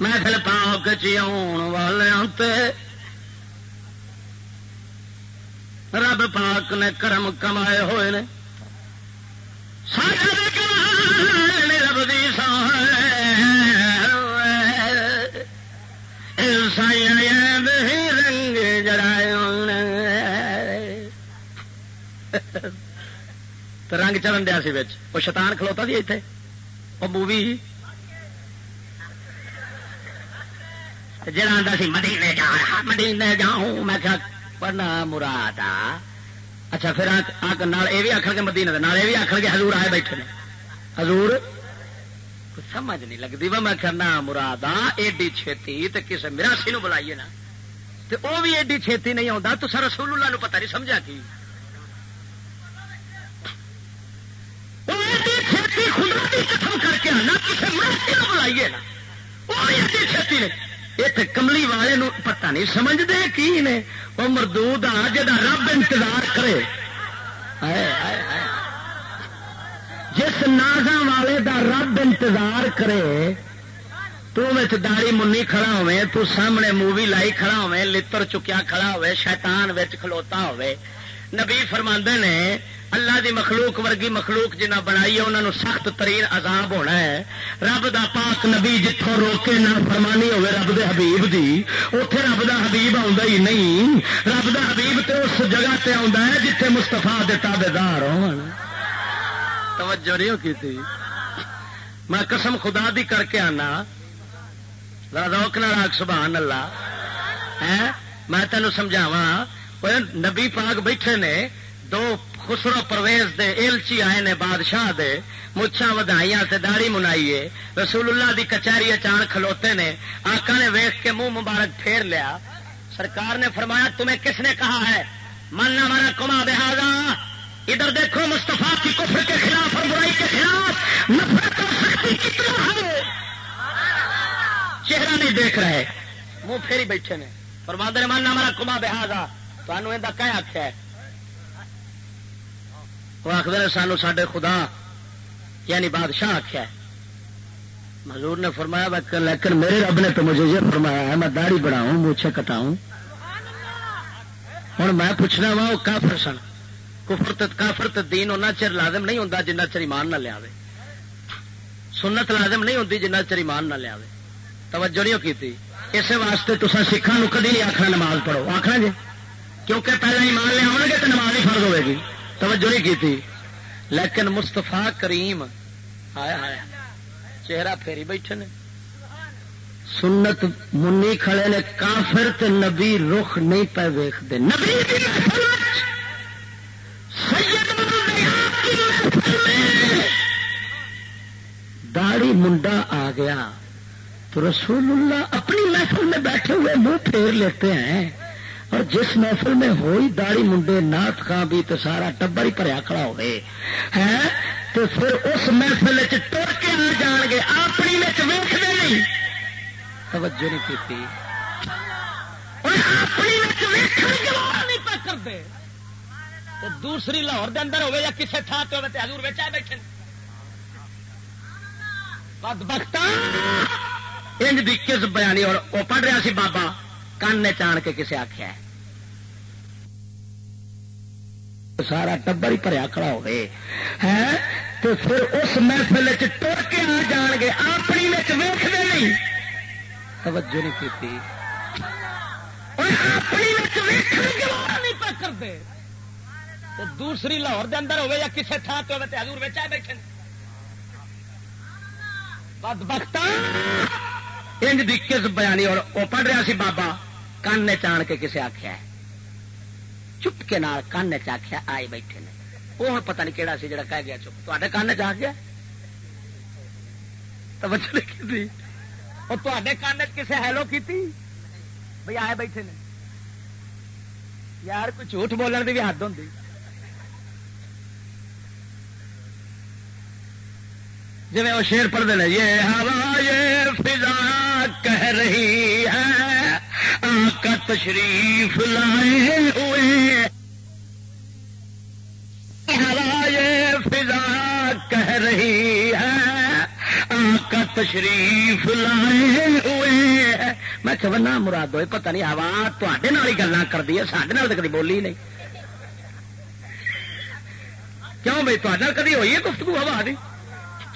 محفل پاؤ کچی آن والے رب پاک نے کرم کمائے ہوئے نے۔ رب دی سائی رنگ جڑائے رنگ چلن دیا سی وہ شیطان کھلوتا سی اتنے وہ مووی جڑا آتا سی، مدینے جا مدینے جاؤں۔ میں کیا پڑھنا مراد اچھا پھر یہ بھی آخر گے مدینے یہ بھی آخر گے ہزور آئے بیٹھے نے۔ ہزور سمجھ نہیں لگتی وہ میں کرنا مراد ایڈی چھتی تو کسی مراسی نو بلائیے نا۔ تو وہ بھی ایڈی چھتی نہیں آتا تو سر رسول اللہ پتا نہیں، سمجھا کی؟ خدا کی قسم کر کے آنا کسی مرضی بلائیے نا۔ وہ بھی ایڈی چھتی نے اتنے کملی والے نو پتا نہیں سمجھتے کی نے؟ وہ مردود آ جا رب انتظار کرے۔ جس نازا والے دا رب انتظار کرے، تو داڑی منی کھڑا ہوئے تو سامنے مووی لائی کھڑا ہوئے لتر چکیا کھڑا ہوئے شیطان وچ کھلوتا ہوئے نبی فرماندے نے اللہ دی مخلوق ورگی مخلوق جنہ بنائی ہے انہوں سخت ترین عذاب ہونا ہے۔ رب دا پاک نبی جتوں روکے نہ فرمانی ہوے رب دے حبیب دی اتے رب دا حبیب آ ہی نہیں۔ رب دا حبیب تے اس جگہ تے آ جتھے مستفا دے تابے دار توجہ نہیں کی تھی میں قسم خدا دی کر کے آنا۔ روک نہ راک سبحان اللہ ہے میں تینوں سمجھاوا نبی پاک بیٹھے نے، دو خسرو پرویز دے ایلچی آئے نے بادشاہ دے مچھا ودائیاں سے داڑی منائیے۔ رسول اللہ دی کچہری اچان کھلوتے نے، آقا نے ویخ کے منہ مبارک پھیر لیا۔ سرکار نے فرمایا، تمہیں کس نے کہا ہے؟ ماننا مانا کما بہادا ادھر دیکھو مستفا کی کفر کے خلاف اور برائی کے خلاف۔ نفرت اور سختی کتنا ہے؟ چہرہ نہیں دیکھ رہے۔ منہ پھیری بیٹھے نے۔ فرما نے ماننا مانا کما بہادا تمہوں یہ کیا آخیا ہے۔ وہ آخر نے سانو سڈے خدا یعنی بادشاہ آخیا ہے۔ حضور نے فرمایا لیکن میرے رب نے تو مجھے یہ فرمایا ہے، میں داڑھی بڑھاؤں مچھے کٹاؤں۔ ہوں میں پوچھنا وا، وہ کافر سن۔ کفر کافر دین اُنہ چر لازم نہیں ہوں جنہ چر ایمان نہ لیا سنت لازم نہیں ہوتی جنہ چر ایمان نہ لیا توجہ نہیں کی اسی واسطے تو سکھان کدی نہیں آخنا نماز پڑھو۔ آخنا جی کیونکہ پہلے ایمان لیا گے تو نماز ہی فرض ہوئے گی۔ توجہ نہیں کی لیکن مستفا کریم آیا آیا چہرہ پھیری بیٹھے نے۔ سنت منی کھڑے نے۔ کافر تے نبی رخ نہیں پہ ویختے نبی داڑی منڈا آ گیا۔ تو رسول اللہ اپنی محفل میں بیٹھے ہوئے منہ پھیر لیتے ہیں۔ اور جس محفل میں ہوئی داڑی منڈے نات خاں بھی تو سارا ٹبر ہی پریا کھڑا ہوئے۔ ہیں؟ تو پھر اس محفل ٹر کے آ جان گے۔ اپنی ویخ نہیں۔ توجہ نہیں کی کرتے۔ دوسری لاہور دے اندر ہوئے یا کسی تھان پہ ہوئے حضور بچا بیٹھے۔ بخت انج دی کس بیانی اور وہ پڑھ رہا سی بابا۔ کان نے چان کے کسے آخیا سارا ٹبر ہی پریا کھڑا ہوئے۔ ہے تو پھر اس محفل ٹر کے آ جان گے، اپنی ویختے نہیں۔ توجہ نہیں کی کرتے دوسری لاہور دے اندر ہوئے یا کسی تھان پہ ہوئے حضور بچا بیٹھے بد بخت انج دی کس بیانی اور وہ پڑھ رہا سی بابا۔ کان چان کے کسے آخیا چپ کے نال کان چاخیا آئے بیٹھے نے۔ وہ ہوں پتا نہیں کہڑا سی جڑا کہہ گیا چپ۔ تے کان چ آ گیا تے کان کسے ہیلو کی بھائی آئے بیٹھے نے۔ یار کوئی جھوٹ بولنے کی بھی حد ہوں جی وہ شیر پڑھتے ہیں یہ ہوا یہ فضا کہہ رہی ہے۔ آقا تشریف لائے ہوئے۔ فضا کہہ رہی ہے۔ آقا تشریف لائے ہوئے۔ میں کہ نہ مراد ہوئے، پتہ نہیں ہوا تے ہی گلا کر دی ہے سڈے تو کدی بولی نہیں۔ کیوں بھائی تے کدی ہوئی ہے گفتگو؟ ہوا دی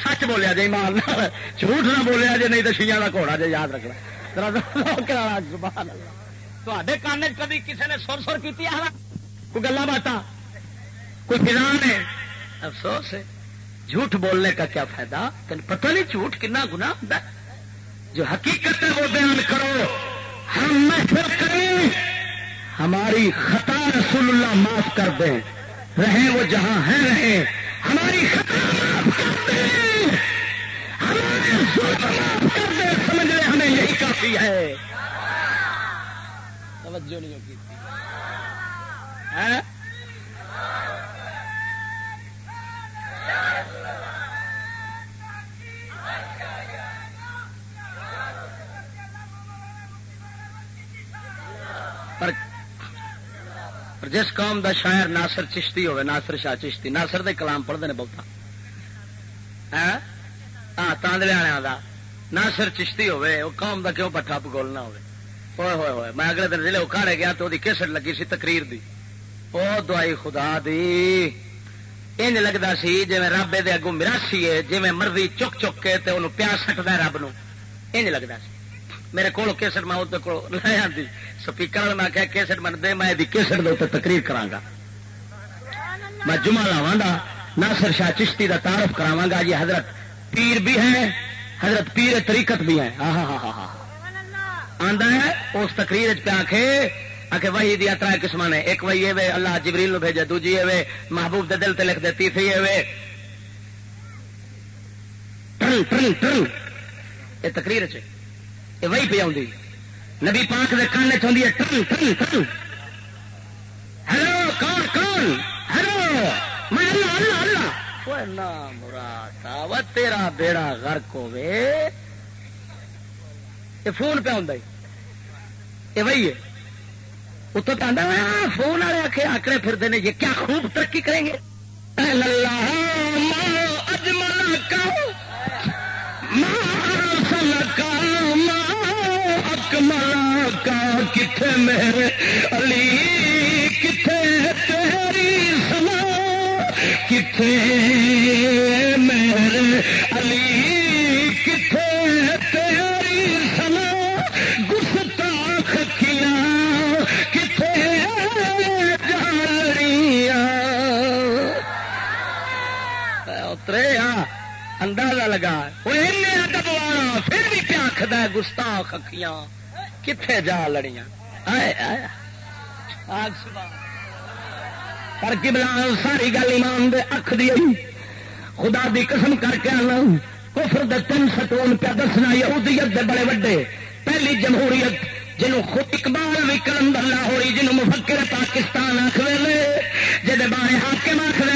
سچ بولیا جی مال جھوٹ نہ بولیا جی نہیں تو شیا کا گھوڑا جی یاد رکھنا۔ تے کان کدی کسی نے سر سر کی کوئی گلا باتا کوئی فضان ہے افسوس ہے جھوٹ بولنے کا کیا فائدہ تین پتہ نہیں جھوٹ کنا گنا ہوتا جو حقیقت ہے وہ بیان کرو ہم محفل کریں ہماری خطا رسول اللہ معاف کر دیں رہیں وہ جہاں ہیں رہیں ہماری سمجھ لیں ہمیں یہی کافی ہے۔ توجہ نہیں ہوگی جس قوم دا شاعر ناصر چشتی ہوے ناصر شاہ چشتی ناصر دے کلام پڑھتے ہیں؟ بہت ہاں تاندلے والوں ناصر چشتی ہوے وہ قوم دا کیوں پٹھا پگولنا ہوئے؟ ہوئے ہوئے ہوئے۔ میں اگلے دن ضلع اکاڑے گیا تو کیسٹ لگی سی تقریر دی۔ او دعائی خدا دی۔ انج لگتا سی جی رب دے اگوں مراسی ہے جی مرضی چک چک کے تے انہوں پیار سٹتا رب نو انج لگتا سی۔ میرے کو کیسٹ میں وہ لے آتی سپیکر میں آخیا کیسٹ من دے میں کیسٹ دے تقریر کرا میں جمعہ لاوا گا ناصر شاہ چشتی کا تعارف کراوا گا۔ جی حضرت پیر بھی ہے حضرت پیر طریقت بھی ہے ہاں ہاں ہاں ہاں آدھا ہے، اس تقریر پہ آ کے آ وہی دیا تر قسم نے۔ ایک وہی ہے اللہ جبریل نو بھیجے، دوجی ہے محبوب دے دل تے لکھ دے، تیسری ہے ٹرن ٹرن ٹرن۔ یہ تقریر چ وہی پہ آؤں نبی پاک کے کان چاہیے ٹن ٹن ٹن ہلو کون کون؟ ہلو میں اللہ اللہ مراد تیرا بیڑا غرق ہوے یہ فون پہ ہوں یہ وہی ہے۔ اتوں تو آدھا فون والے آ کے آکڑے پھرتے ہیں یہ کیا خوب ترقی کریں گے؟ کا کتنے میرے علی کتنے میرے علی؟ کتنے تیری سنا گستاخ کیا؟ کتنے جالڑیاں اترے اندازہ لگا۔ وہ دبوانا پھر بھی پیا آخد گستاخ اکھیاں کتنے جا لڑیاں پر بلا ساری گل ایمان دے اکھ دی خدا دی قسم کر کے آنا۔ کفر دے تین ستون پہ دسنا، یہودیت دے بڑے وڈے۔ پہلی جمہوریت، جنوں خود اقبال بھی کلندر لاہوری، جنوں مفکر پاکستان آخر جہد بارے حاکم آخر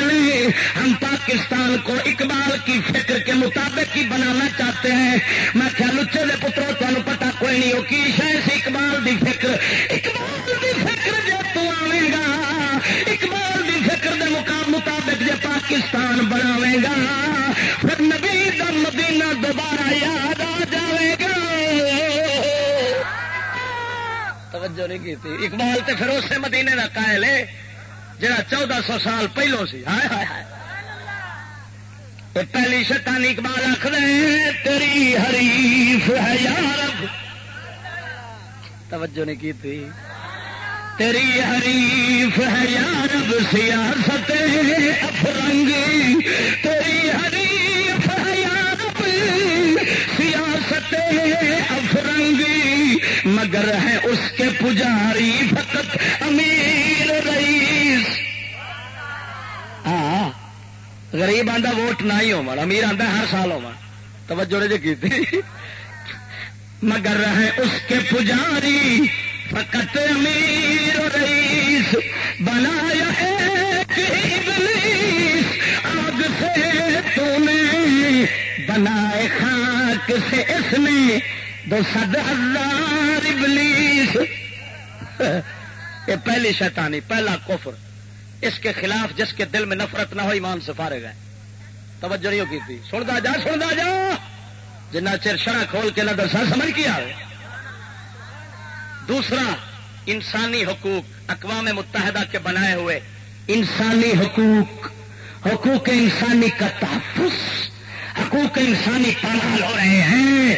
ہم پاکستان کو اقبال کی فکر کے مطابق ہی بنانا چاہتے ہیں۔ میں کیا لچے دے پترو تمہیں پتا کوئی نہیں وہ کی شاید اقبال دی فکر؟ اقبال دی فکر جو پاکستان بناوے گا، پھر نبی دا مدینہ دوبارہ یاد آ جائے گا۔ توجہ نہیں کی تھی اقبال تے پھر اسے مدینے کا قائل ہے جہاں چودہ سو سال پہلو سی۔ ہائے ہائے ہائے۔ پہلی شتانی اقبال آخر تیری حریف ہے یار توجہ نہیں کی تھی تیری حریف ہے یارب سیاست افرنگی تیری حریف ہے یارب سیاست افرنگی مگر ہے اس کے پجاری فقط امیر رئیس۔ ہاں غریب آتا ووٹ نہ ہی ہو امیر آتا ہر سال ہو توجہ نے جی کی تھی مگر ہے اس کے پجاری فقط امیر رئیس بنایا ایک ابلیس آگ سے تو نے بنائے خاک سے اس نے دو سد ہزار ابلیس۔ یہ پہلی شیطانی، پہلا کفر۔ اس کے خلاف جس کے دل میں نفرت نہ ہو، ایمان سے فارغ ہے۔ توجہ نہیں کی تھی۔ سنتا جا سنتا جا۔ جنا چر شرح کھول کے نہ دسا، سمجھ کیا دوسرا، انسانی حقوق، اقوام متحدہ کے بنائے ہوئے۔ انسانی حقوق حقوق انسانی کا تحفظ، حقوق انسانی پامال ہو رہے ہیں۔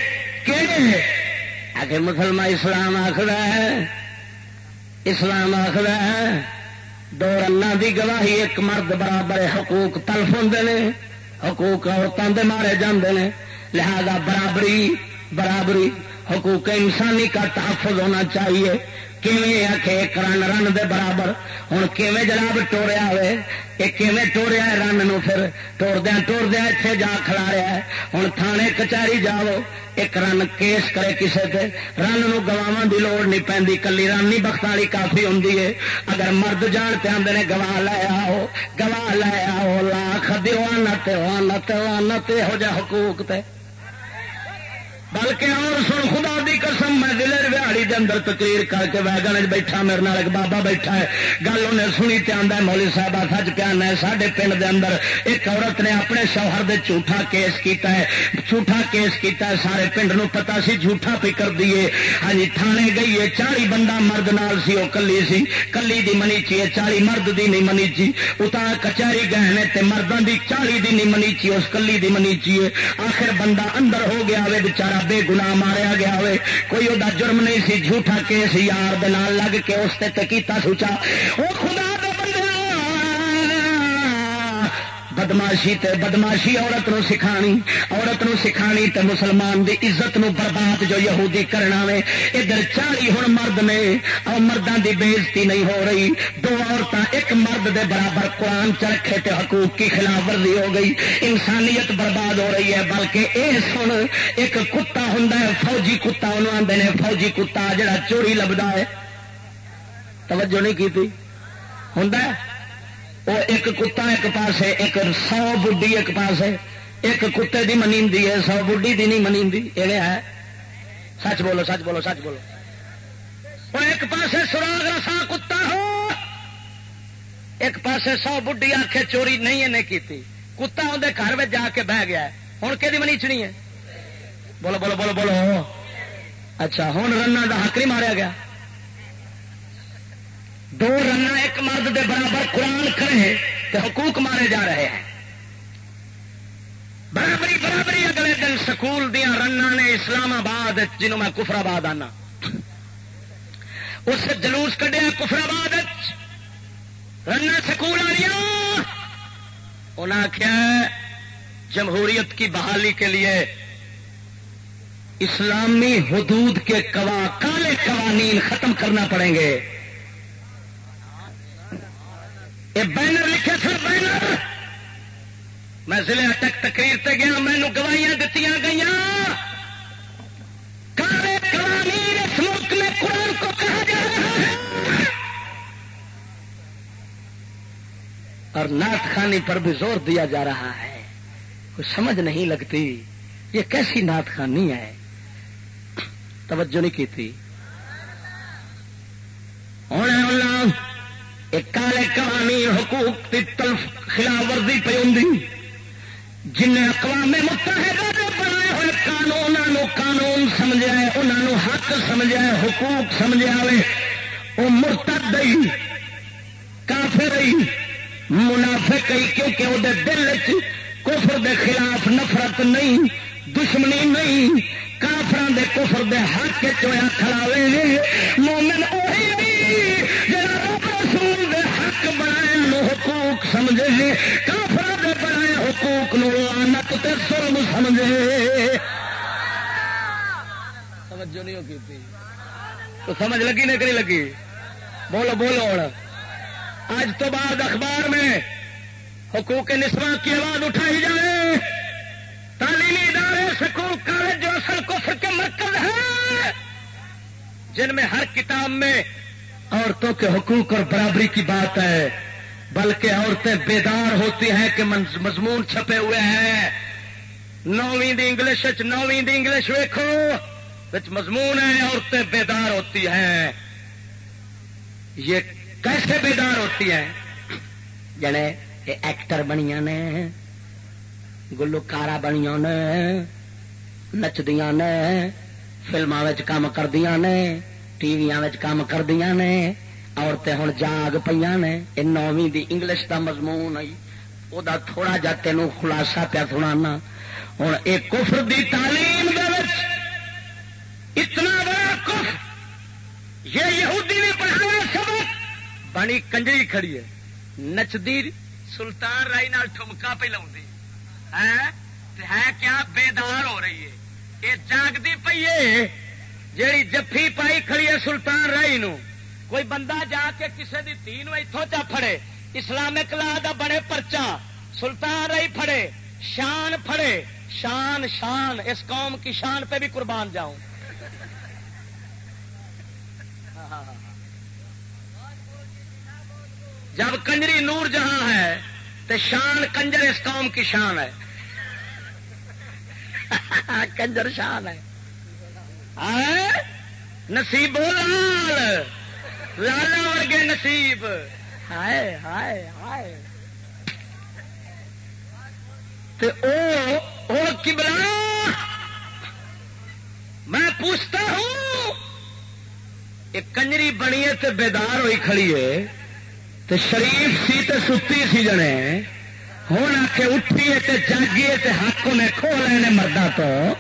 کہ مسلمان اسلام آخر ہے۔ اسلام آخر ہے۔ دو رنگ دی گواہی، ایک مرد برابر حقوق تلف ہوں نے، حقوق عورتوں کے مارے جاندے نے۔ لہذا برابری برابری۔ حقوق انسانی کا تحفظ ہونا چاہیے۔ کیویں آخ ایک رن رن دے برابر؟ ہوں کیویں جناب ٹوریا ہوئے یہ کیویں ٹوریا ہے رن نو پھر؟ ٹوردیا ٹوردیا اتنے جا کھڑا رہا ہے۔ ہوں تھانے کچہری جاؤ، ایک رن کیس کرے کسے تے۔ رن نو گواہ دی لوڑ نہیں پی کلی رن نہیں بخت والی کافی ہوں اگر مرد جان پہ آدھے نے گواہ لے آؤ، گواہ لے آؤ، لاکھ دیو نت نت نت یہو جہ حقوق تے۔ بلکہ اور سن، خدا دی قسم، میں دلر وہاڑی دے اندر تقریر کر کے ویگن بیٹھا، میرے نال ایک بابا بیٹھا ہے۔ گل انہیں سنی تے آندا ہے، مولوی صاحب سچ پیا ہے، ساڈے پنڈ دے اندر ایک عورت نے اپنے شوہر دے جھوٹا کیس کیتا ہے۔ جھوٹا کیس کیتا ہے، سارے پنڈ نو پتا سی، جھوٹا پی کر دیے ہاں جی تھانے گئی ہے، چالی بندہ مرد نال سی وہ کلی سی۔ کلی دی منی چی چالی مرد دی نہیں منی چی۔ اتا کچہری گئے نے تے مردوں دی چالی دی نہیں منی چی، اس کلی دی منی چی آخر بندہ اندر ہو گیا وے بچارا بے گنا ماریا گیا ہوئے۔ کوئی وہ جرم نہیں سی، جھوٹا کیس یار لگ کے اس کیتا سوچا۔ وہ خدا بدماشی تے بدماشی عورت نو سکھانی، عورت نو سکھانی تے مسلمان دی عزت نو برباد جو یہودی کرنا وے ادھر چالی ہوں مرد نے اور مردوں دی بےزتی نہیں ہو رہی، دو عورتیں ایک مرد دے برابر قرآن چرکھے تے حقوق کی خلاف ورزی ہو گئی، انسانیت برباد ہو رہی ہے، بلکہ اے سن، ایک کتا ہوں فوجی کتا، انہوں آدھے فوجی کتا جڑا چوری لبدا ہے۔ توجہ نہیں کی ہوں وہ ایک کتا ایک پاس ایک سو بڈی ایک پاس ایک کتے دی منی ہے، سو بڈی دی نہیں منی یہ ہے۔ سچ بولو سچ بولو سچ بولو۔ وہ ایک پاس سراغ رسا کتا ہو۔ ایک پاس سو بڈی آخے چوری نہیں انہیں کی کتا اندر گھر میں جا کے بہ گیا ہوں کہ منیچنی ہے؟ بولو بولو بولو بولو۔ اچھا ہوں رن کا حق نہیں ماریا گیا۔ دو رن ایک مرد دے برابر قرآن کرے تو حقوق مارے جا رہے ہیں۔ برابری برابری اگلے دن سکول دیا رن نے اسلام آباد، جنہوں میں کفر آباد آنا۔ اس جلوس کڈیا کفر آباد رن سکول انہیں آخیا جمہوریت کی بحالی کے لیے اسلامی حدود کے کالے قوانین ختم کرنا پڑیں گے۔ یہ بینر لکھے سر بینر۔ میں ضلع اٹک تقریر تے گیا مینو گواہیاں دیتی گئی کالے قوانین اس ملک میں قرآن کو کہا جا رہا ہے۔ اور نعت خانی پر بھی زور دیا جا رہا ہے۔ کوئی سمجھ نہیں لگتی۔ یہ کیسی نعت خانی ہے؟ توجہ نہیں کی تھی ہوں کالے کہانی حقوق کی خلاف ورزی پی ہوں جن اقوام متحدہ نے بنائے ہوئے قانون قانون سمجھا ہے انہوں حق سمجھا ہے، حقوق سمجھا ہوئے۔ وہ مرتد دئی کافر رہی منافق گئی کیونکہ وہ دل کفر دے خلاف نفرت نہیں، دشمنی نہیں کافران دے کفر دے حق چویا کھڑا مومن وہی جڑا رسول حقوق سمجھے کافر دے بنائے حقوق نو آنت تے سلم سمجھے۔ توجہ نہیں ہوگی تو سمجھ لگی نہیں کری لگی؟ بولو بولو ہوں آج تو بعد اخبار میں حقوق نسواں کی آواز اٹھائی جائے تعلیمی ادارے سکول، کالج جو اصل کفر کے مرکز ہیں۔ جن میں ہر کتاب میں عورتوں کے حقوق اور برابری کی بات ہے۔ بلکہ عورتیں بیدار ہوتی ہیں کہ مضمون چھپے ہوئے ہیں۔ نویں دی انگلش نویں دی انگلش ویکو مضمون ہے، عورتیں بیدار ہوتی ہیں۔ یہ کیسے بیدار ہوتی ہیں؟ جنے، یہ ایکٹر بنیا نے گلوکارا بنیا نے نچدیا نے فلموں کام کردیا نے، ٹی وی کام کردیا نے۔ عورتیں ہوں جاگ پہ نے، یہ نویں دی انگلش دا مضمون آئی وہ تھوڑا جا تین خلاصہ پیا سنا ہوں یہ کفر دی تعلیم اتنا بڑا کف یہ یہودی بھی پڑھانا سبق۔ بنی کنجری کھڑی ہے۔ نچدی سلطان رائی نال ٹھمکا پہ لاؤں ہاں؟ ہے کیا بیدار ہو رہی ہے۔ یہ جاگتی پی ہے، جیڑی جفی پائی کھڑی ہے سلطان رائی نو کوئی بندہ جا کے کسی کی تھی اتوں چا فڑے اسلامک لا دا بڑے پرچا، سلطان رائی پھڑے، شان پھڑے، شان شان، اس قوم کی شان پہ بھی قربان جاؤں۔ جب کنجری نور جہاں ہے تو شان کنجر اس قوم کی شان ہے۔ کنجر شان ہے۔ نصیب لال! لالا ورگے نصیب۔ ہائے ہائے ہائے۔ بلا میں پوچھتا ہوں ایک کنجری بنی ہے تو بیدار ہوئی کھڑی ہے۔ تو شریف سی تو ستی سی جنے۔ ہوں آ کے اٹھیے جاگیے حق انہیں کھو لے مردہ تو۔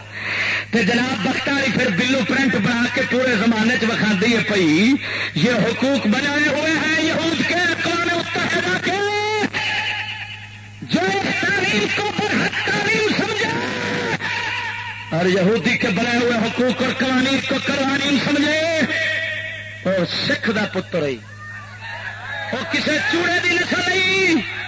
تے جناب وقت والی پھر بلو پرنٹ بنا کے پورے زمانے چ وکھا پئی۔ یہ حقوق بنائے ہوئے ہیں، یہود کے قوم متحدہ کے۔ جو تعلیم کو سمجھے۔ اور یہودی کے بنائے ہوئے حقوق اور قوانین کو قوانین سمجھے۔ اور سکھ دا پتر ہی۔ اور کسی چوڑے دی نسل نہیں۔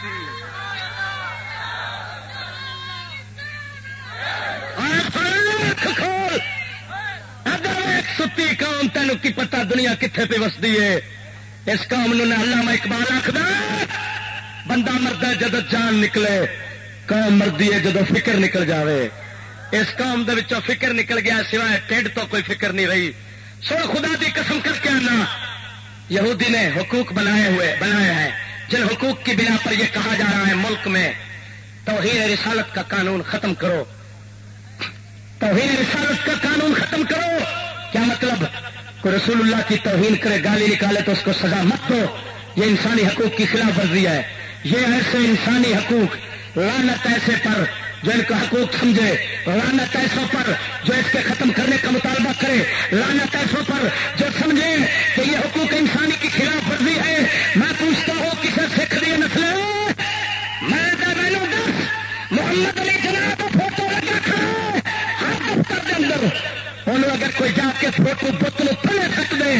تھی ستی قوم تینوں کی پتا دنیا کتنے پہ وستی ہے؟ اس قوم نے اللہ میں اقبال آخد بندہ مرد جد جان نکلے قوم مردی ہے جدو فکر نکل جاوے اس قوم دے وچوں فکر نکل گیا سوائے ٹھڈ تو کوئی فکر نہیں رہی۔ سو خدا دی قسم کر کے آنا، یہودی نے حقوق بنائے ہوئے بنائے ہیں جن حقوق کی بنا پر یہ کہا جا رہا ہے ملک میں، توحید رسالت کا قانون ختم کرو۔ توہین رسالت کا قانون ختم کرو۔ کیا مطلب؟ کوئی رسول اللہ کی توہین کرے، گالی نکالے تو اس کو سزا مت دو۔ یہ انسانی حقوق کی خلاف ورزی ہے۔ یہ ایسے انسانی حقوق لانت ایسے پر جو ان کا حقوق سمجھے۔ لانت ایسوں پر جو اس کے ختم کرنے کا مطالبہ کرے۔ لانت ایسوں پر جو سمجھے کہ یہ حقوق انسانی کی خلاف ورزی انہوں اگر کوئی جا کے فوٹو بت نو تھلے سک دے۔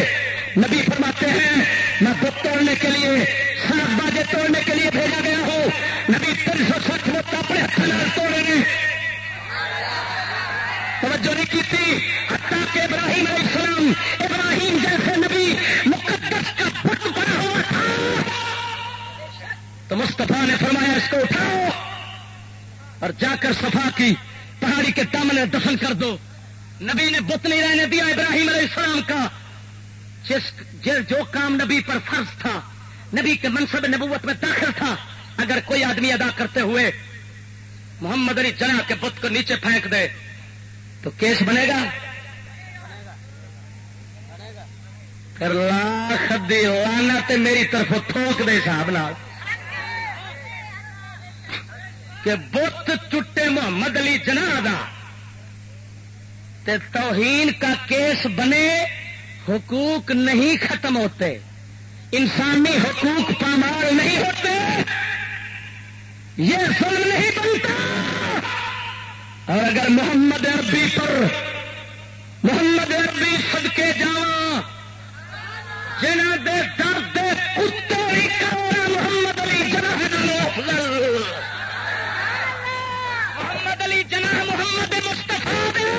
نبی فرماتے ہیں، میں بت توڑنے کے لیے سات باجے توڑنے کے لیے بھیجا گیا ہوں۔ نبی تین سو سٹھ بت اپنے ہاتھ نال توڑے گے توجہ نہیں کی تھی حتیٰ کہ ابراہیم علیہ السلام، ابراہیم جیسے نبی مقدس کا بت بنا ہوا تھا۔ تو مستفا نے فرمایا، اس کو اٹھاؤ اور جا کر صفا کی، پہاڑی کے دامن دفن کر دو۔ نبی نے بت نہیں رہنے دیا ابراہیم علیہ السلام کا، جس جو کام نبی پر فرض تھا، نبی کے منصب نبوت میں داخل تھا، اگر کوئی آدمی ادا کرتے ہوئے محمد علی جنا کے بت کو نیچے پھینک دے، تو کیس بنے گا؟ لاکھ دی لانا تے میری طرف تھوک دے حساب نال۔ کہ بت چٹے محمد علی جناح تے توہین کا کیس بنے، حقوق نہیں ختم ہوتے۔ انسانی حقوق پامال نہیں ہوتے۔ یہ فلم نہیں بنتا۔ اور اگر محمد عربی پر محمد عربی صدقے جا جنہ دے درد کتے محمد علی جناح علی جنا محمد مستفا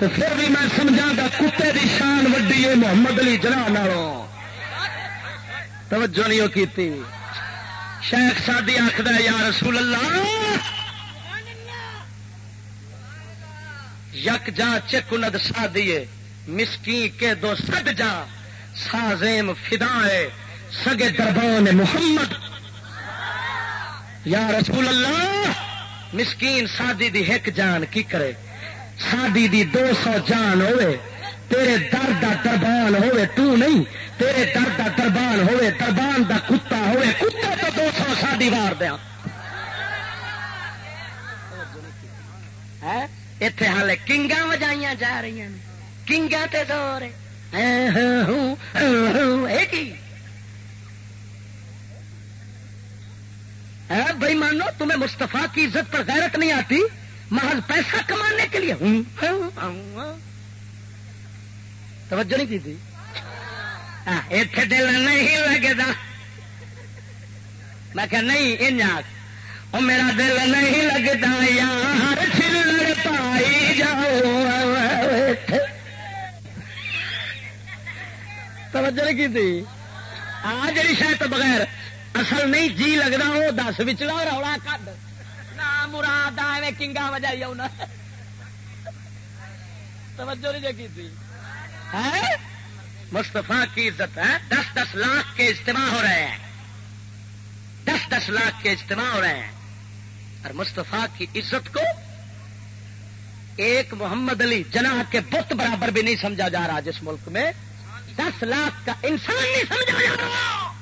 تو پھر بھی میں سمجھا گا کتے دی شان وڈی ہے محمد علی جنا نالوں۔ توجہ نہیں کی شیخ سادی آخر یا رسول اللہ، یک جا چک ند سا دیے مسکی کے دو سد جا۔ سازیم فدا ہے۔ سگے دربان محمد۔ یا رسول اللہ، مسکین سادی دی ایک جان کی کرے۔ سادی دی دو سو جان ہوئے، تیرے در دا دربان ہوئے، تو نہیں، تیرے در دا دربان ہوئے، دربان دا کتا ہوئے، کتا تو دو سو سادی وار دیا۔ ہاں، اتے ہال کنگا وجائیاں جا رہی ہیں۔ کنگا تے دور ہاں، ہاں، بھائی مانو، تمہیں مستفا کی عزت پر غیرت نہیں آتی؟ محض پیسہ کمانے کے لیے توجہ نہیں کی تھی؟ اتنے دل نہیں لگے گا میں کہ نہیں ان میرا دل نہیں لگتا یار چل پائی جاؤ۔ توجہ نہیں کی تھی؟ آ جی شاید بغیر اصل نہیں جی لگتا وہ دس بچلا رولا کد مراد آئے کنگا بجائی آنا توجہ نہیں جی کی مستفا کی عزت ہے دس دس لاکھ کے اجتماع ہو رہے ہیں۔ دس دس لاکھ کے اجتماع ہو رہے ہیں۔ اور مستفا کی عزت کو ایک محمد علی جناح کے بت برابر بھی نہیں سمجھا جا رہا جس ملک میں دس لاکھ کا انسان نہیں سمجھا جا رہا۔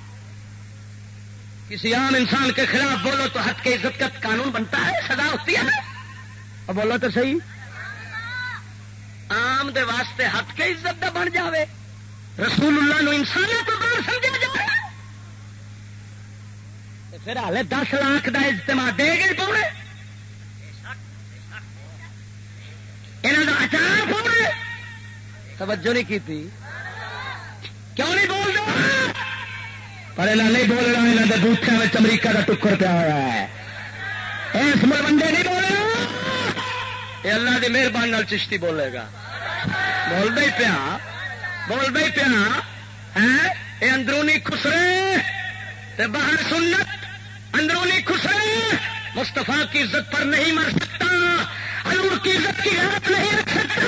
کسی عام انسان کے خلاف بولو تو حد کے عزت کا قانون بنتا ہے سزا ہوتی ہے اور بولو تو صحیح۔ آم دے واسطے حد کے عزت کا بن جاوے۔ رسول اللہ نو انسانوں کو بار سمجھا جائے پھر ہالے دس لاکھ کا اجتماع دے گئے پاؤنے یہاں کا اچار پاؤنے توجہ نہیں کی کیوں نہیں بول رہا پر یہاں نہیں بول رہا یہاں کے بوٹے میں امریکہ کا ٹکر پیا ہوا ہے۔ اس بندے نہیں بول رہا یہ اللہ کی مہربانی چشتی بولے گا۔ بول ہی پیا۔ بول ہی پیا۔ یہ اندرونی خسرے۔ باہر سنت۔ اندرونی خسرے۔ مستفا کی عزت پر نہیں مر سکتا۔ حضور کی عزت کی حیرت نہیں رکھ سکتا۔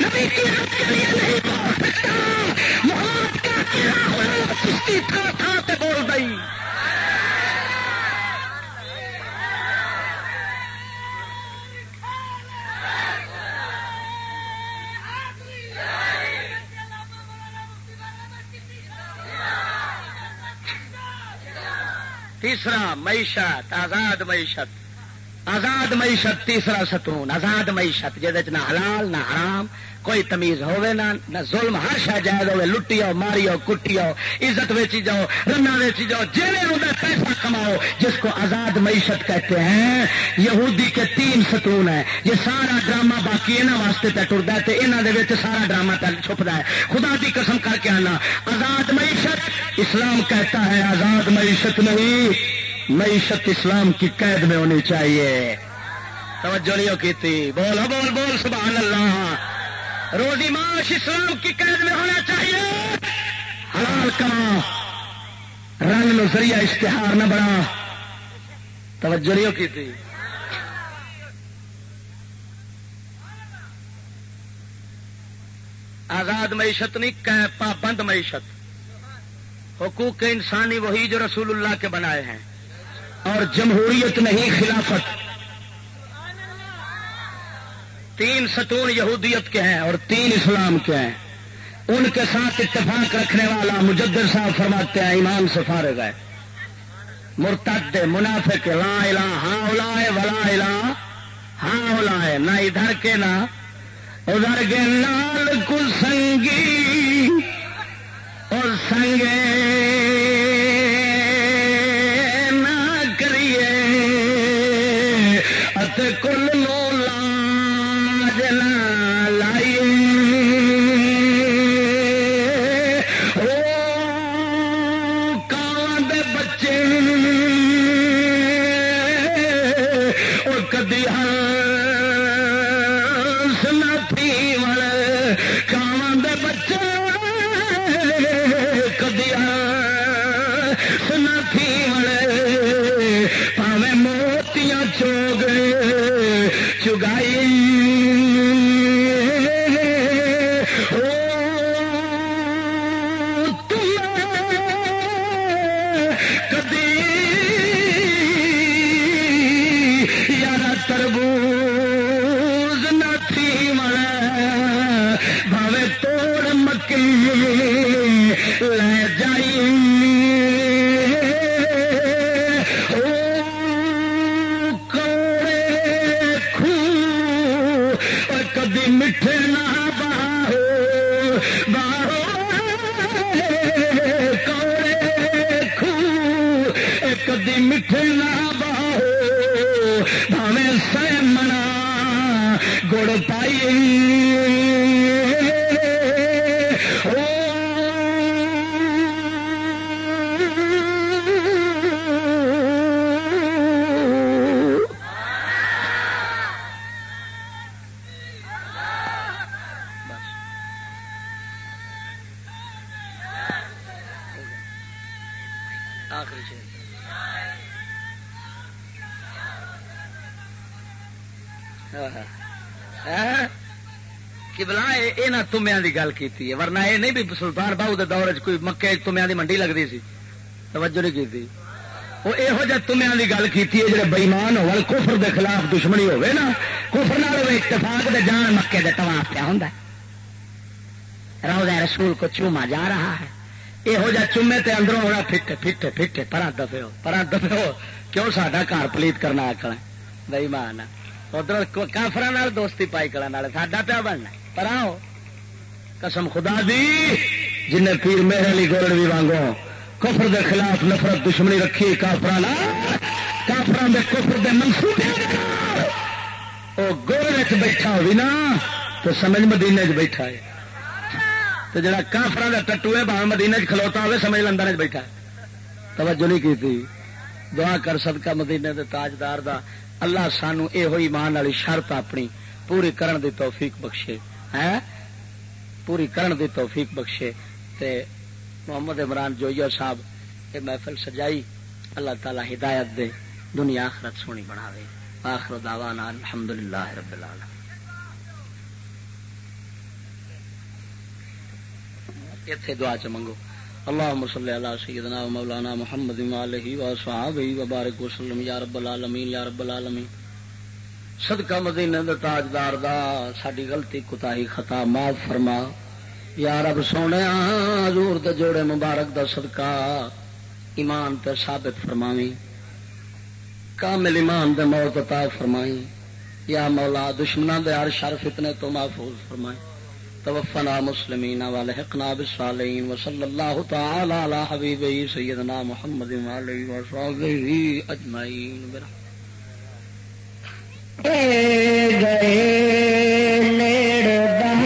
نبی کی عزت کے لیے نہیں بول سکتا۔ محمد کا چشتی تھا بول گئی تیسرا معیشت آزاد معیشت۔ آزاد معیشت تیسرا ستون، آزاد معیشت جہد نہ حلال، نہ حرام، کوئی تمیز ہوے نہ نہ ظلم، ہر شہ جائز ہوے لٹی آؤ ماری آؤ کٹی آؤ عزت ویچی جاؤ، رنا ویچی جاؤ، جیلے ہوتا پیسہ کماؤ، جس کو آزاد معیشت کہتے ہیں، یہودی کے تین ستون ہیں، یہ سارا ڈرامہ باقی یہاں واسطے پہ ٹرتا ہے تو یہاں سارا ڈرامہ پہ چھپتا ہے۔ خدا کی قسم کر کے آنا، آزاد معیشت، اسلام کہتا ہے آزاد معیشت نہیں۔ معیشت اسلام کی قید میں ہونی چاہیے۔ توجہ نہیں کی تھی بول بول بول، سبحان اللہ۔ روزی معاش اسلام کی قید میں ہونا چاہیے۔ حلال کما۔ رنگ نو ذریعہ اشتہار نہ بڑا توجہ نہیں کی تھی آزاد معیشت نہیں پابند معیشت۔ حقوق انسانی وہی جو رسول اللہ کے بنائے ہیں۔ اور جمہوریت نہیں، خلافت۔ تین ستون یہودیت کے ہیں اور تین اسلام کے ہیں۔ ان کے ساتھ اتفاق رکھنے والا مجدر صاحب فرماتے ہیں ایمان سے فارغ ہے۔ مرتد، منافق، لا الہ ہاں الا ولا الہ ہاں الا ہے نہ ادھر کے نہ ادھر کے۔ لال کل سنگی اور سنگے۔ کوڑ پائی تمیا کی گل کی ورنہ یہ نہیں بھی سلطان باہو کے دور چ کوئی مکے تمیا کی منڈی لگتی سی۔ توجہ نہیں کی وہ یہو جہ تمیا کی گل کی جڑے بئیمان ہو کفر دے خلاف دشمنی ہوے نا، کفر نہ اتفاق دے جان مکے دے تماف پیا ہوں روزہ رسول کو چوما جا رہا ہے۔ یہو جہ چومے تے اندروں ہونا پھٹے پھٹے پھٹے پرا دفے ہو پرا دفے ہو، کیوں ساڈا گھر پلیت کرنا آکڑا بئی مان ادھر کافر دوستی پائی کرنے ساڈا پیا بننا پرا ہو۔ قسم خدا دی جن پیر میرے لی گولڈ وانگو۔ کفر دے خلاف نفرت دشمنی رکھی کافر کافر دے کفر دے منصوبے وہ گولڈ بیٹھا ہوئی نا، تو سمجھ مدینے چ بیٹھا ہے۔ تو جڑا کافر کا ٹٹو ہے باہر مدینے چ کھلوتا ہوئے، سمجھ لندن چ بیٹھا توجہ نہیں کی تھی دعا کر صدقہ مدینے دے تاجدار دا۔ اللہ سانو یہ ہوئی مان والی شرط اپنی پوری کرن دی توفیق بخشے۔ ہے پوری کرن دی توفیق بخشے تے محمد عمران جوئر صاحب یہ محفل سجائی اللہ تعالی ہدایت دے دنیا آخرت سونی بناوے۔ آخر دعوانا الحمدللہ رب العالمین۔ اتنے دعا چ منگو۔ اللہ مسلی اللہ سیدنا و مولانا محمد علیہ و صحابہ و بارک وسلم یا رب العالمین، یا رب العالمین۔ صدقہ مدینہ دے تاجدار دا، ساڈی غلطی کوتاہی خطا معاف فرما۔ یا رب سونے، حضور دے جوڑے مبارک دا صدقہ ایمان تے ثابت فرماویں۔ کامل ایمان دے موت عطا فرمائی یا مولا، دشمناں دے ہر شر فتنے تو محفوظ فرمائی توفنا مسلمین والحقنا بالصالحین۔ وصلی اللہ تعالی علی حبیبی سیدنا محمد علیہ وصحبہ اجمعین۔ برحمت گئے نیڑ دم